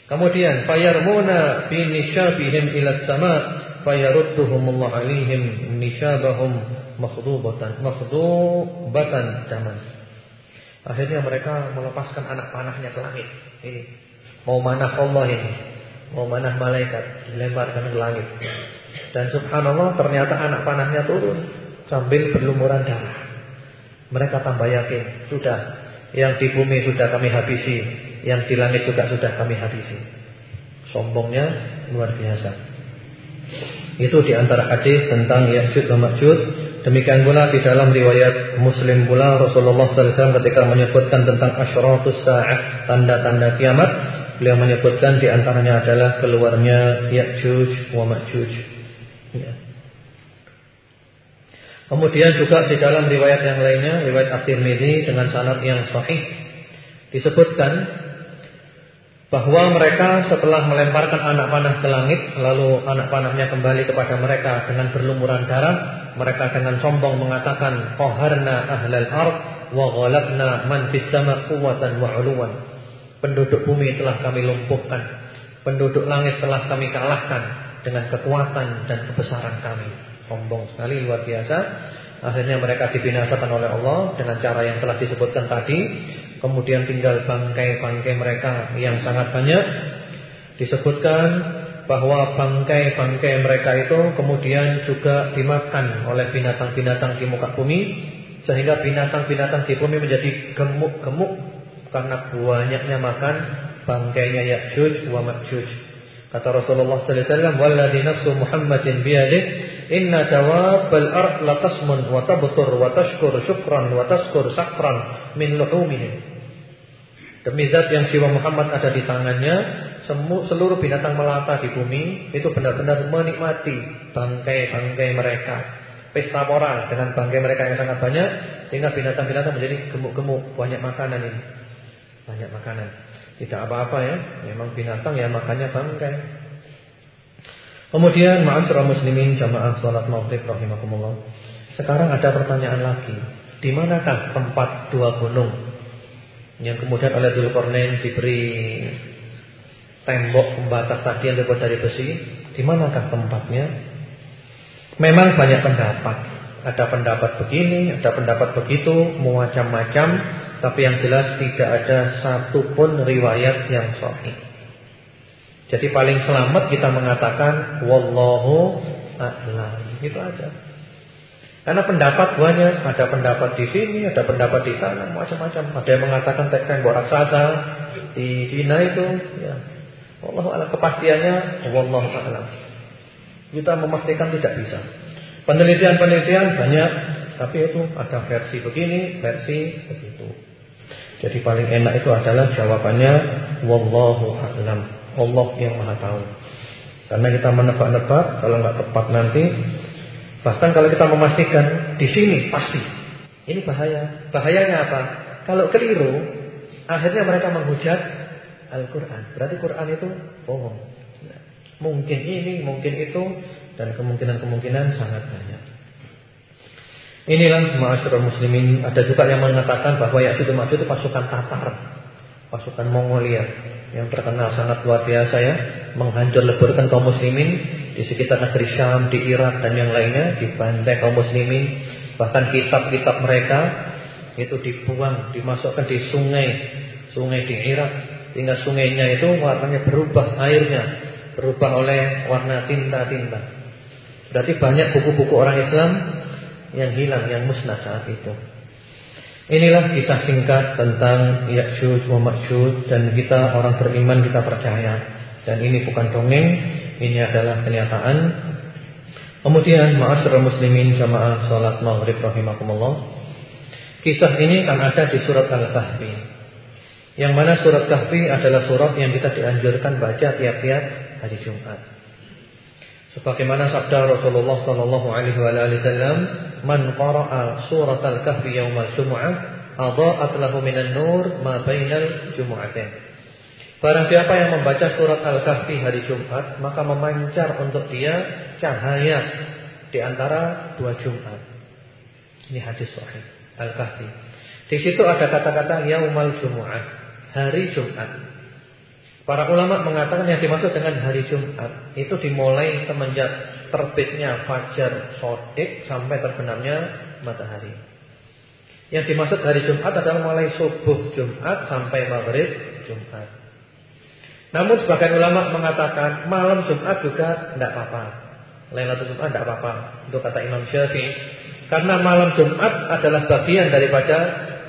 Kemudian fayarmuna bi nisyabihim ila sama' fayarudduhumullah alaihim nisyabahum makhdubatan makhdubatan daman. Akhirnya mereka melepaskan anak panahnya ke langit. Ini mau manah Allah ini, mau manah malaikat dilemparkan ke langit. Dan subhanallah ternyata anak panahnya turun sambil berlumuran darah. Mereka tambah yakin, sudah yang di bumi sudah kami habisi, yang di langit juga sudah kami habisi. Sombongnya luar biasa. Itu di antara hadis tentang Ya'juj dan Ma'juj. Demikian pula di dalam riwayat Muslim pula Rasulullah SAW ketika menyebutkan tentang asyratus sa'ah, tanda-tanda kiamat, beliau menyebutkan di antaranya adalah keluarnya Ya'juj wa Ma'juj. Ya. Kemudian juga di dalam riwayat yang lainnya, riwayat At-Tirmidzi dengan sanad yang sahih disebutkan bahwa mereka setelah melemparkan anak panah ke langit lalu anak panahnya kembali kepada mereka dengan berlumuran darah mereka dengan sombong mengatakan qaharna ahlal ard wa ghalabna man fis sama quwwatan wa uluwan penduduk bumi telah kami lumpuhkan. Penduduk langit telah kami kalahkan dengan kekuatan dan kebesaran kami. Sombong sekali luar biasa. Akhirnya mereka dibinasakan oleh Allah dengan cara yang telah disebutkan tadi. Kemudian tinggal bangkai-bangkai mereka yang sangat banyak. Disebutkan bahwa bangkai-bangkai mereka itu kemudian juga dimakan oleh binatang-binatang di muka bumi sehingga binatang-binatang di bumi menjadi gemuk-gemuk karena banyaknya makan bangkainya Ya'juj wa Ma'juj. Kata Rasulullah sallallahu alaihi wasallam, "Walladzi nafsu Muhammadin biyadihi, inna dawabbal ard latasmun wa tabtur wa tashkur syukran wa taskur sakran min luhumihim." Demi zat yang jiwa Muhammad ada di tangannya, seluruh binatang melata di bumi itu benar-benar menikmati bangkai-bangkai mereka. Pesta moral dengan bangkai mereka yang sangat banyak sehingga binatang-binatang menjadi gemuk-gemuk, banyak makanan ini. Banyak makanan. Tidak apa-apa ya, memang binatang ya makannya bangkai. Kemudian ma'asyiral muslimin jamaah salat maghrib rahimakumullah. Sekarang ada pertanyaan lagi. Di manakah tempat dua gunung yang kemudian oleh Dzulkarnain diberi tembok pembatas tadi yang terbuat dari besi, di manakah tempatnya? Memang banyak pendapat. Ada pendapat begini, ada pendapat begitu, macam-macam, tapi yang jelas tidak ada satupun riwayat yang sahih. Jadi paling selamat kita mengatakan wallahu a'lam. Itu aja. Karena pendapat banyak, ada pendapat di sini, ada pendapat di sana, macam-macam. Ada yang mengatakan tembok raksasa di Cina itu, ya. Allah alam kepastiannya, Allah alam. Kita memastikan tidak bisa. Penelitian-penelitian banyak, tapi itu ada versi begini, versi begitu. Jadi paling enak itu adalah jawabannya wallahu a'lam. Allah yang Maha tahu. Karena kita menebak-nebak kalau nggak tepat nanti Bahkan kalau kita memastikan di sini pasti. Ini bahaya. Bahayanya apa? Kalau keliru, akhirnya mereka menghujat Al-Qur'an. Berarti Quran itu bohong. Mungkin ini, mungkin itu dan kemungkinan-kemungkinan sangat banyak. Inilah ma'asyiral muslimin, ada juga yang mengatakan bahwa Ya'juj dan Ma'juj itu pasukan Tatar, pasukan Mongolia yang terkenal sangat luar biasa ya, menghancur leburkan kaum muslimin di sekitar negeri Syam, di Irak dan yang lainnya dibantai kaum muslimin, bahkan kitab-kitab mereka itu dibuang, dimasukkan di sungai, sungai di Irak, hingga sungainya itu warnanya berubah airnya, berubah oleh warna tinta-tinta. Berarti banyak buku-buku orang Islam yang hilang, yang musnah saat itu. Inilah kisah singkat tentang Ya'juj wa Ma'juj dan kita orang beriman kita percaya dan ini bukan dongeng ini adalah kenyataan. Kemudian ma'asyiral muslimin jamaah salat maghrib rahimakumullah. Kisah ini kan ada di surat Al-Kahfi. Yang mana surat Kahfi adalah surat yang kita dianjurkan baca tiap-tiap hari Jumat. Sebagaimana sabda Rasulullah sallallahu alaihi wasallam, "Man qara'a surat al-kahfi yaumal jumu'ah, adha'at lahu minan nur ma bainal jumu'atain." Barang siapa yang membaca surat Al-Kahfi hari Jumat, maka memancar untuk dia cahaya di antara dua Jumat. Ini hadis sahih Al-Kahfi. Di situ ada kata-kata yaumal jumu'ah, hari Jumat. Para ulama mengatakan yang dimaksud dengan hari Jumat itu dimulai semenjak terbitnya fajar sodik sampai terbenamnya matahari. Yang dimaksud hari Jumat adalah mulai subuh Jumat sampai maghrib Jumat. Namun sebagian ulama mengatakan malam Jumat juga tidak apa-apa. Lailatul Jumat tidak apa-apa untuk kata Imam Syafi'i. Karena malam Jumat adalah bagian daripada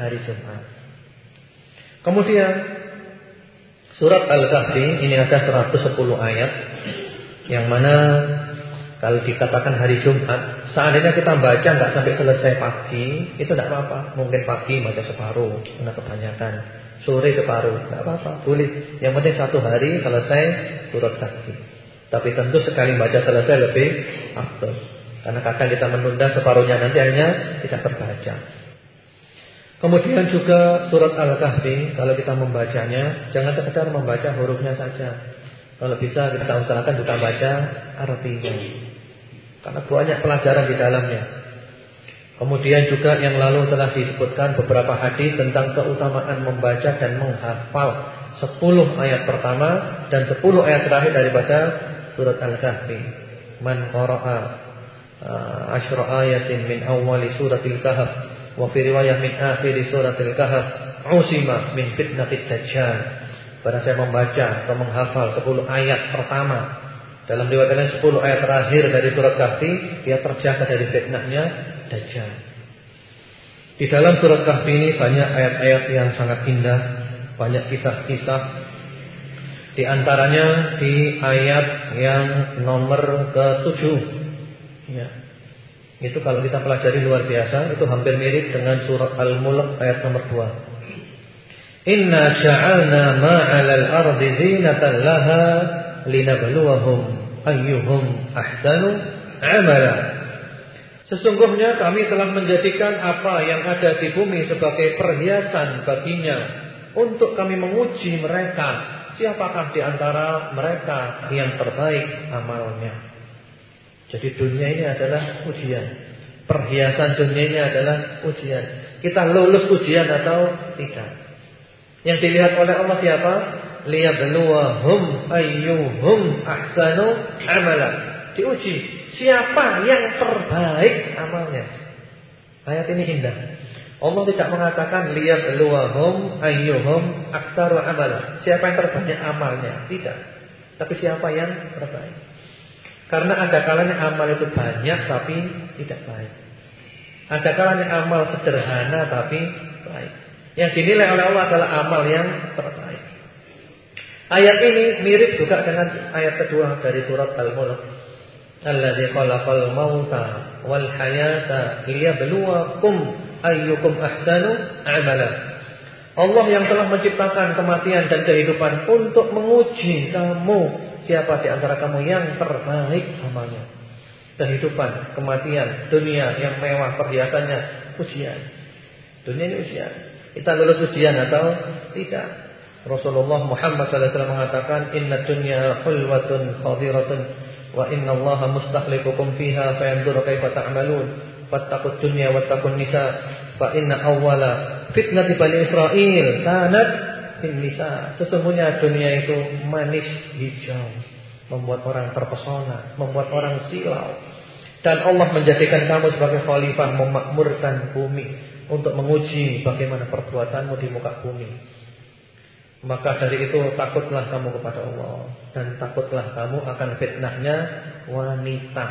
hari Jumat. Kemudian Surat Al-Kahfi ini ada 110 ayat yang mana kalau dikatakan hari Jumat, seandainya kita baca nggak sampai selesai pagi, itu tidak apa-apa. Mungkin pagi baca separuh, karena kebanyakan. Sore separuh, tidak apa-apa, boleh. Yang penting satu hari selesai surat Kahfi. Tapi tentu sekali baca selesai lebih afdal. Karena kadang kita menunda separuhnya nanti hanya tidak terbaca. Kemudian juga surat Al-Kahfi kalau kita membacanya jangan sekedar membaca hurufnya saja. Kalau bisa kita usahakan juga baca artinya. Karena banyak pelajaran di dalamnya. Kemudian juga yang lalu telah disebutkan beberapa hadis tentang keutamaan membaca dan menghafal 10 ayat pertama dan 10 ayat terakhir daripada surat Al-Kahfi. Man qara'a uh, asyra ayatin min awwali suratil kahf Wa fi riwayah min akhir suratil kahf usima min fitnatil dajjal. Pada saya membaca atau menghafal 10 ayat pertama dalam riwayat lain 10 ayat terakhir dari surat Kahfi dia terjaga dari fitnahnya dajjal. Di dalam surat Kahfi ini banyak ayat-ayat yang sangat indah, banyak kisah-kisah. Di antaranya di ayat yang nomor ke-7 ya. Itu kalau kita pelajari luar biasa Itu hampir mirip dengan surat Al-Mulk ayat nomor 2 Inna sya'alna ma'alal ardi zinatan laha Linabluwahum ayyuhum ahsanu amala. Sesungguhnya kami telah menjadikan apa yang ada di bumi sebagai perhiasan baginya Untuk kami menguji mereka Siapakah di antara mereka yang terbaik amalnya jadi dunia ini adalah ujian. Perhiasan dunia ini adalah ujian. Kita lulus ujian atau tidak. Yang dilihat oleh Allah siapa? Liyabluwahum ayyuhum ahsanu amala. Diuji siapa yang terbaik amalnya. Ayat ini indah. Allah tidak mengatakan liyabluwahum ayyuhum aktsaru amala. Siapa yang terbanyak amalnya? Tidak. Tapi siapa yang terbaik? Karena ada kalanya amal itu banyak tapi tidak baik. Ada kalanya amal sederhana tapi baik. Yang dinilai oleh Allah adalah amal yang terbaik. Ayat ini mirip juga dengan ayat kedua dari surat Al-Mulk. Alladzi khalaqal mauta wal hayata liyabluwakum ayyukum ahsanu amala. Allah yang telah menciptakan kematian dan kehidupan untuk menguji kamu Siapa di antara kamu yang terbaik amalnya? Kehidupan, kematian, dunia yang mewah perhiasannya, ujian. Dunia ini ujian. Kita lulus ujian atau tidak? Rasulullah Muhammad SAW mengatakan, Inna dunya khulwatun khadiratun wa inna Allah mustakhlifukum fiha fayanzuru kaifa ta'malun. Fattaqud dunya wattaqun nisa fa inna awwala fitnati bani Israel kanat nisa. Sesungguhnya dunia itu manis hijau, membuat orang terpesona, membuat orang silau. Dan Allah menjadikan kamu sebagai khalifah memakmurkan bumi untuk menguji bagaimana perbuatanmu di muka bumi. Maka dari itu takutlah kamu kepada Allah dan takutlah kamu akan fitnahnya wanita.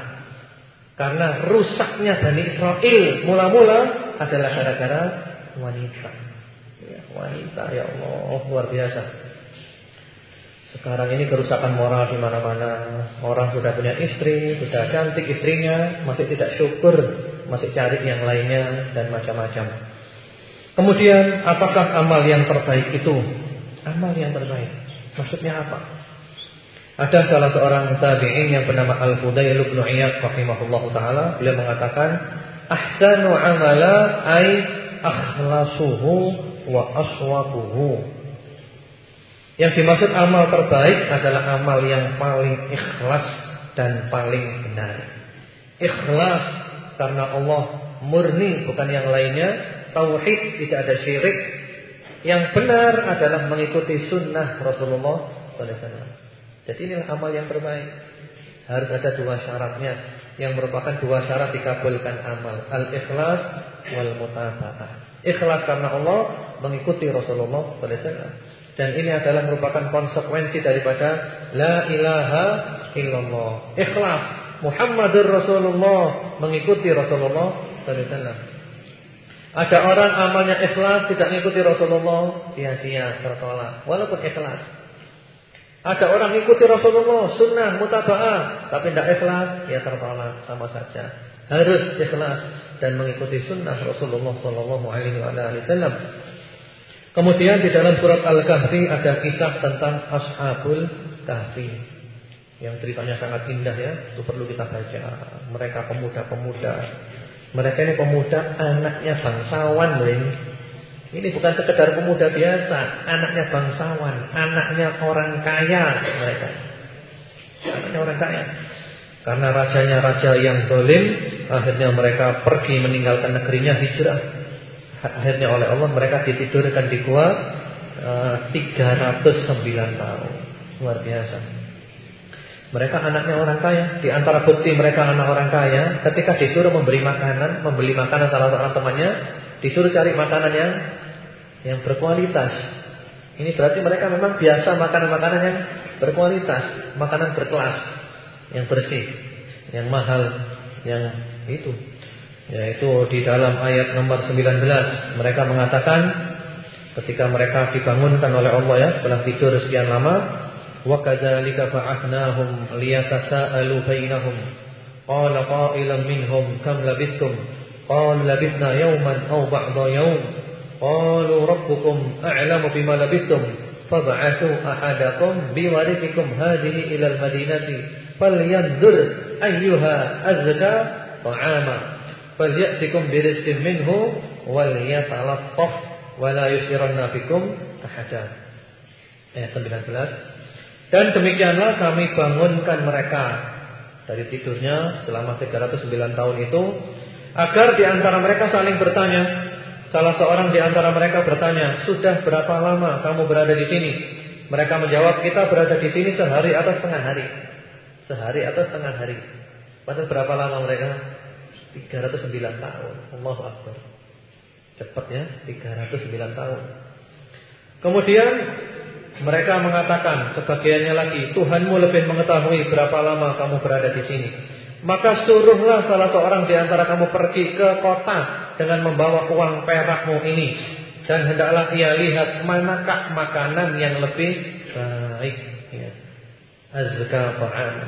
Karena rusaknya Bani Israel mula-mula adalah gara-gara wanita. Wanita ya Allah luar biasa. Sekarang ini kerusakan moral di mana-mana. Orang sudah punya istri, sudah cantik istrinya, masih tidak syukur, masih cari yang lainnya dan macam-macam. Kemudian apakah amal yang terbaik itu? Amal yang terbaik. Maksudnya apa? Ada salah seorang tabi'in yang bernama Al-Fudail bin Iyad rahimahullahu taala, beliau mengatakan, "Ahsanu amala ay akhlasuhu wa aswabuhu." Yang dimaksud amal terbaik adalah amal yang paling ikhlas dan paling benar. Ikhlas karena Allah murni bukan yang lainnya, tauhid tidak ada syirik. Yang benar adalah mengikuti sunnah Rasulullah wasallam. Jadi inilah amal yang terbaik. Harus ada dua syaratnya yang merupakan dua syarat dikabulkan amal. Al-ikhlas wal mutaba'ah. Ikhlas karena Allah mengikuti Rasulullah sallallahu. Dan ini adalah merupakan konsekuensi daripada la ilaha illallah. Ikhlas Muhammadur Rasulullah mengikuti Rasulullah sallallahu alaihi. Ada orang amalnya ikhlas tidak mengikuti Rasulullah sia-sia tertolak walaupun ikhlas. Ada orang ikuti Rasulullah, sunnah, mutaba'ah, tapi tidak ikhlas, ya tertolak sama saja. Harus ikhlas dan mengikuti sunnah Rasulullah Sallallahu Alaihi Wasallam. Kemudian di dalam surat Al-Kahfi ada kisah tentang Ashabul Kahfi yang ceritanya sangat indah ya, itu perlu kita baca. Mereka pemuda-pemuda, mereka ini pemuda anaknya bangsawan. Ini bukan sekedar pemuda biasa, anaknya bangsawan, anaknya orang kaya mereka. Anaknya orang kaya. Karena rajanya raja yang dolim, akhirnya mereka pergi meninggalkan negerinya hijrah. Akhirnya oleh Allah mereka ditidurkan di gua uh, eh, 309 tahun. Luar biasa. Mereka anaknya orang kaya. Di antara bukti mereka anak orang kaya, ketika disuruh memberi makanan, membeli makanan salah seorang temannya, Disuruh cari makanan yang yang berkualitas. Ini berarti mereka memang biasa makanan-makanan yang berkualitas, makanan berkelas, yang bersih, yang mahal, yang itu. Yaitu di dalam ayat nomor 19 mereka mengatakan ketika mereka dibangunkan oleh Allah ya setelah tidur sekian lama wa kadzalika ba'athnahum liyatasaalu bainahum qala qailan minhum kam labithtum قال لبثنا يوما أو بعض يوم قالوا ربكم أعلم بما لبثتم فابعثوا أحدكم بورثكم هذه إلى المدينة فلينظر أيها أزكى طعاما فليأتكم برزق منه وليتلطف ولا يشيرن بكم أحدا ayat 19 dan demikianlah kami bangunkan mereka dari tidurnya selama 309 tahun itu Agar di antara mereka saling bertanya. Salah seorang di antara mereka bertanya, "Sudah berapa lama kamu berada di sini?" Mereka menjawab, "Kita berada di sini sehari atau setengah hari." Sehari atau setengah hari. Padahal berapa lama mereka? 309 tahun. Allahu Akbar. Cepat ya, 309 tahun. Kemudian mereka mengatakan sebagiannya lagi, Tuhanmu lebih mengetahui berapa lama kamu berada di sini. Maka suruhlah salah seorang di antara kamu pergi ke kota dengan membawa uang perakmu ini dan hendaklah ia lihat manakah makanan yang lebih baik. Ya. Azka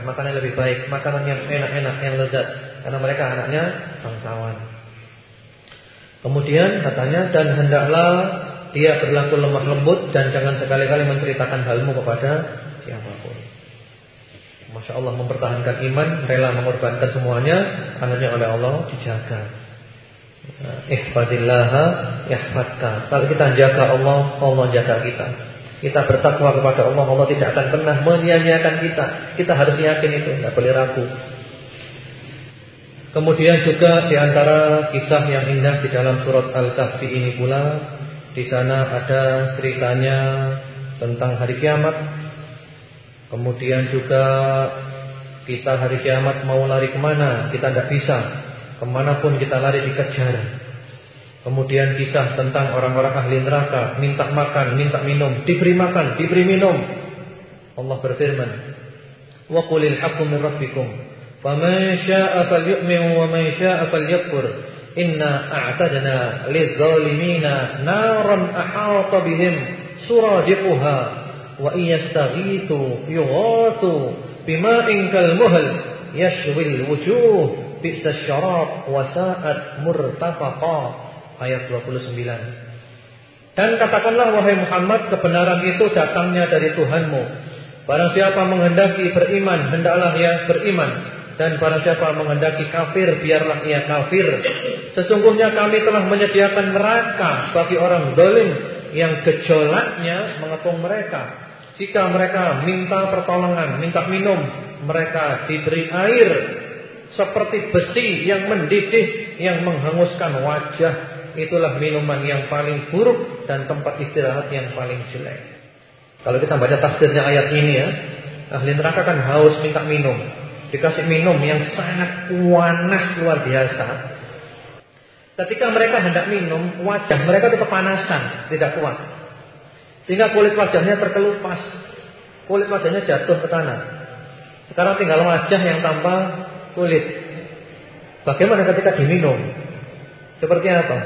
makanan yang lebih baik, makanan yang enak-enak, yang lezat. Karena mereka anaknya bangsawan. Kemudian katanya dan hendaklah dia berlaku lemah lembut dan jangan sekali-kali menceritakan halmu kepada siapa pun. Masya Allah mempertahankan iman, rela mengorbankan semuanya, hanya oleh Allah dijaga. Ihfadillah yahfadka. Kalau kita jaga Allah, Allah jaga kita. Kita bertakwa kepada Allah, Allah tidak akan pernah menyia-nyiakan kita. Kita harus yakin itu, tidak boleh ragu. Kemudian juga di antara kisah yang indah di dalam surat Al-Kahfi ini pula, di sana ada ceritanya tentang hari kiamat Kemudian juga kita hari kiamat mau lari ke mana Kita tidak bisa. Ke mana pun kita lari dikejar. Kemudian kisah tentang orang-orang ahli neraka Minta makan, minta minum Diberi makan, diberi minum. Allah berfirman Wa qulil haqqu min rabbikum Faman sya'a falyu'min Wa man sya'a falyakfur. Inna a'tadna lizalimina Naran ahata bihim Suradiquha wa iyastaghithu yughathu bima'in kalmuhl yashwil wujuh bi'sa syarab wa sa'at murtafaqa ayat 29 dan katakanlah wahai Muhammad kebenaran itu datangnya dari Tuhanmu Barang siapa menghendaki beriman, hendaklah ia beriman. Dan barang siapa menghendaki kafir, biarlah ia kafir. Sesungguhnya kami telah menyediakan neraka bagi orang dolim yang gejolaknya mengepung mereka. Jika mereka minta pertolongan, minta minum, mereka diberi air seperti besi yang mendidih, yang menghanguskan wajah. Itulah minuman yang paling buruk dan tempat istirahat yang paling jelek. Kalau kita baca tafsirnya ayat ini ya, ahli neraka kan haus minta minum. Dikasih minum yang sangat panas luar biasa. Ketika mereka hendak minum, wajah mereka itu kepanasan, tidak kuat. Sehingga kulit wajahnya terkelupas. Kulit wajahnya jatuh ke tanah. Sekarang tinggal wajah yang tanpa kulit. Bagaimana ketika diminum? Seperti apa?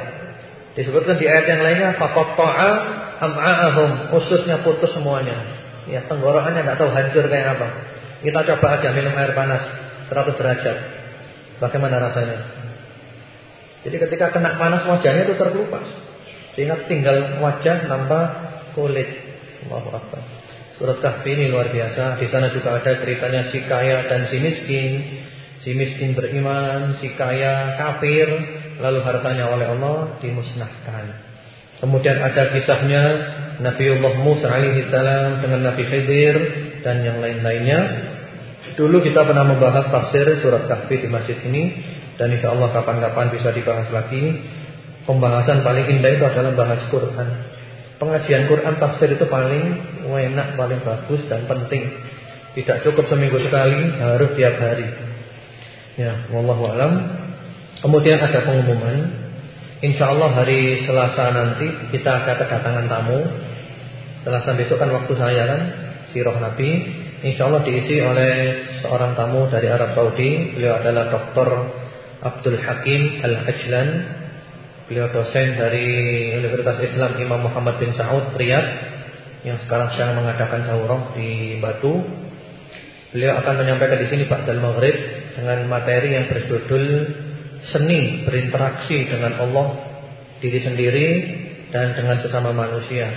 Disebutkan di ayat yang lainnya faqatta'a am'a'ahum, ususnya putus semuanya. Ya, tenggorokannya enggak tahu hancur kayak apa. Kita coba aja minum air panas 100 derajat. Bagaimana rasanya? Jadi ketika kena panas wajahnya itu terkelupas. Sehingga tinggal wajah tanpa kulit. Allahu Akbar. Surat Kahfi ini luar biasa. Di sana juga ada ceritanya si kaya dan si miskin. Si miskin beriman, si kaya kafir, lalu hartanya oleh Allah dimusnahkan. Kemudian ada kisahnya Nabiullah Musa alaihi salam dengan Nabi Khidir dan yang lain-lainnya. Dulu kita pernah membahas tafsir surat Kahfi di masjid ini dan insya Allah kapan-kapan bisa dibahas lagi. Pembahasan paling indah itu adalah bahas Quran. Pengajian Quran tafsir itu paling enak, paling bagus dan penting. Tidak cukup seminggu sekali, harus tiap hari. Ya, wallahu alam. Kemudian ada pengumuman. Insya Allah hari Selasa nanti kita akan kedatangan tamu. Selasa besok kan waktu saya kan, Sirah Nabi. Insya Allah diisi oleh seorang tamu dari Arab Saudi. Beliau adalah Dr. Abdul Hakim Al-Ajlan. Beliau dosen dari Universitas Islam Imam Muhammad bin Saud Riyadh yang sekarang sedang mengadakan daurah di Batu. Beliau akan menyampaikan di sini Pak Dal Maghrib dengan materi yang berjudul seni berinteraksi dengan Allah diri sendiri dan dengan sesama manusia.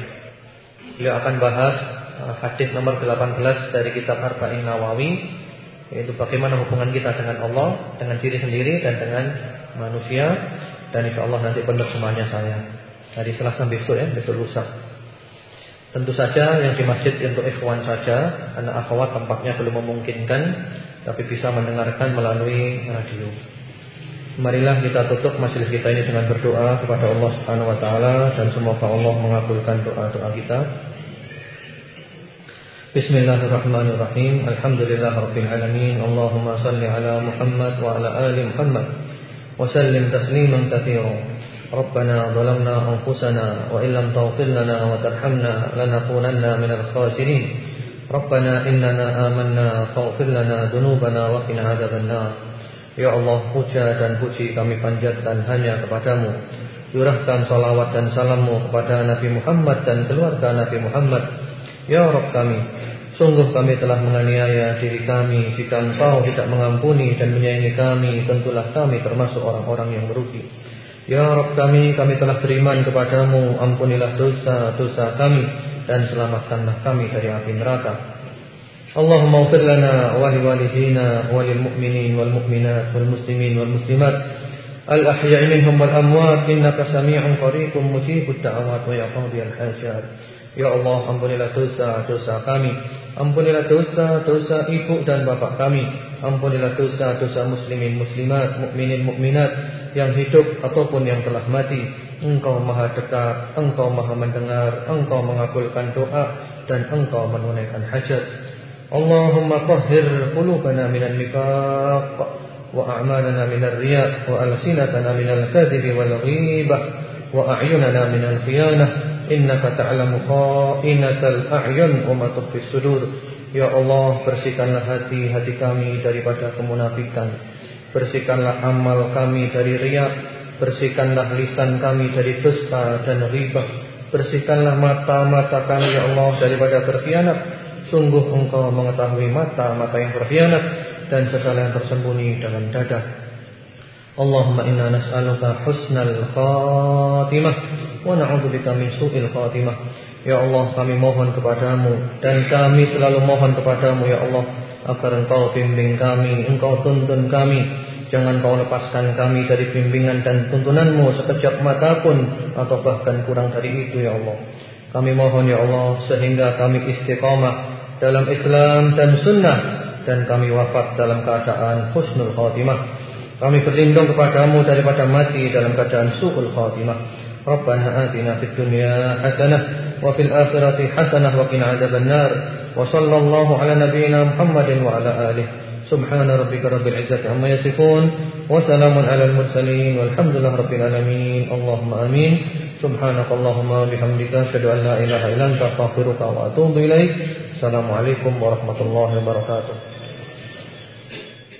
Beliau akan bahas uh, hadis nomor 18 dari kitab Arba'in Nawawi yaitu bagaimana hubungan kita dengan Allah, dengan diri sendiri dan dengan manusia dan insya Allah nanti semuanya saya. Hari Selasa besok ya, besok lusa. Tentu saja yang di masjid untuk ikhwan saja, anak akhwat tempatnya belum memungkinkan tapi bisa mendengarkan melalui radio. Marilah kita tutup majelis kita ini dengan berdoa kepada Allah Subhanahu wa taala dan semoga Allah mengabulkan doa-doa kita. Bismillahirrahmanirrahim. Alhamdulillahirabbil alamin. Allahumma shalli ala Muhammad wa ala ali Muhammad wa sallim tasliman katsiran. ربنا ظلمنا أنفسنا وإن لم تغفر لنا وترحمنا لنكونن من الخاسرين ربنا إننا آمنا فاغفر لنا ذنوبنا وقنا عذاب النار Ya Allah, puja dan puji kami panjatkan hanya kepadamu. Curahkan salawat dan salammu kepada Nabi Muhammad dan keluarga Nabi Muhammad. Ya Rabb kami, sungguh kami telah menganiaya diri kami. Jika engkau tidak mengampuni dan menyayangi kami, tentulah kami termasuk orang-orang yang merugi. Ya Rabb kami, kami telah beriman kepadamu. Ampunilah dosa-dosa kami dan selamatkanlah kami dari api neraka. Allahumma ighfir lana wa liwalidina wa lil mu'minin wal mu'minat wal muslimin wal muslimat al ahya'i minhum wal amwat innaka samii'un qaribun mujibud da'awat wa ya qadiyal hajat. Ya Allah, ampunilah dosa-dosa kami. Ampunilah dosa-dosa ibu dan bapak kami. Ampunilah dosa-dosa muslimin muslimat, mukminin mukminat yang hidup ataupun yang telah mati. Engkau maha dekat, Engkau maha mendengar, Engkau mengabulkan doa dan Engkau menunaikan hajat. Allahumma tahhir qulubana minan nifaq wa a'malana minal riya wa alsinatana minal kadhibi wal ghibah wa a'yunana minal khiyanah innaka ta'lamu kha'inatal a'yun wa ma tukhfis sudur. Ya Allah, bersihkanlah hati-hati kami daripada kemunafikan. Bersihkanlah amal kami dari riya Bersihkanlah lisan kami dari dusta dan riba. Bersihkanlah mata-mata kami ya Allah daripada berkhianat. Sungguh engkau mengetahui mata-mata yang berkhianat dan segala yang tersembunyi dalam dada. Allahumma inna nas'aluka husnal khatimah wa na'udzubika min su'il khatimah. Ya Allah, kami mohon kepadamu dan kami selalu mohon kepadamu ya Allah agar Engkau bimbing kami, Engkau tuntun kami. Jangan kau lepaskan kami dari bimbingan dan tuntunanmu sekejap mata pun atau bahkan kurang dari itu ya Allah. Kami mohon ya Allah sehingga kami istiqamah dalam Islam dan sunnah dan kami wafat dalam keadaan husnul khatimah. Kami berlindung kepadamu daripada mati dalam keadaan su'ul khatimah. Rabbana atina fid dunya hasanah wa fil akhirati hasanah wa qina adzabannar. Wa sallallahu ala nabiyyina Muhammadin wa ala alihi. سبحان ربك رب العزة عما يصفون وسلام على المرسلين والحمد لله رب العالمين اللهم آمين سبحانك اللهم وبحمدك أشهد أن لا إله إلا أنت أستغفرك وأتوب إليك السلام عليكم ورحمة الله وبركاته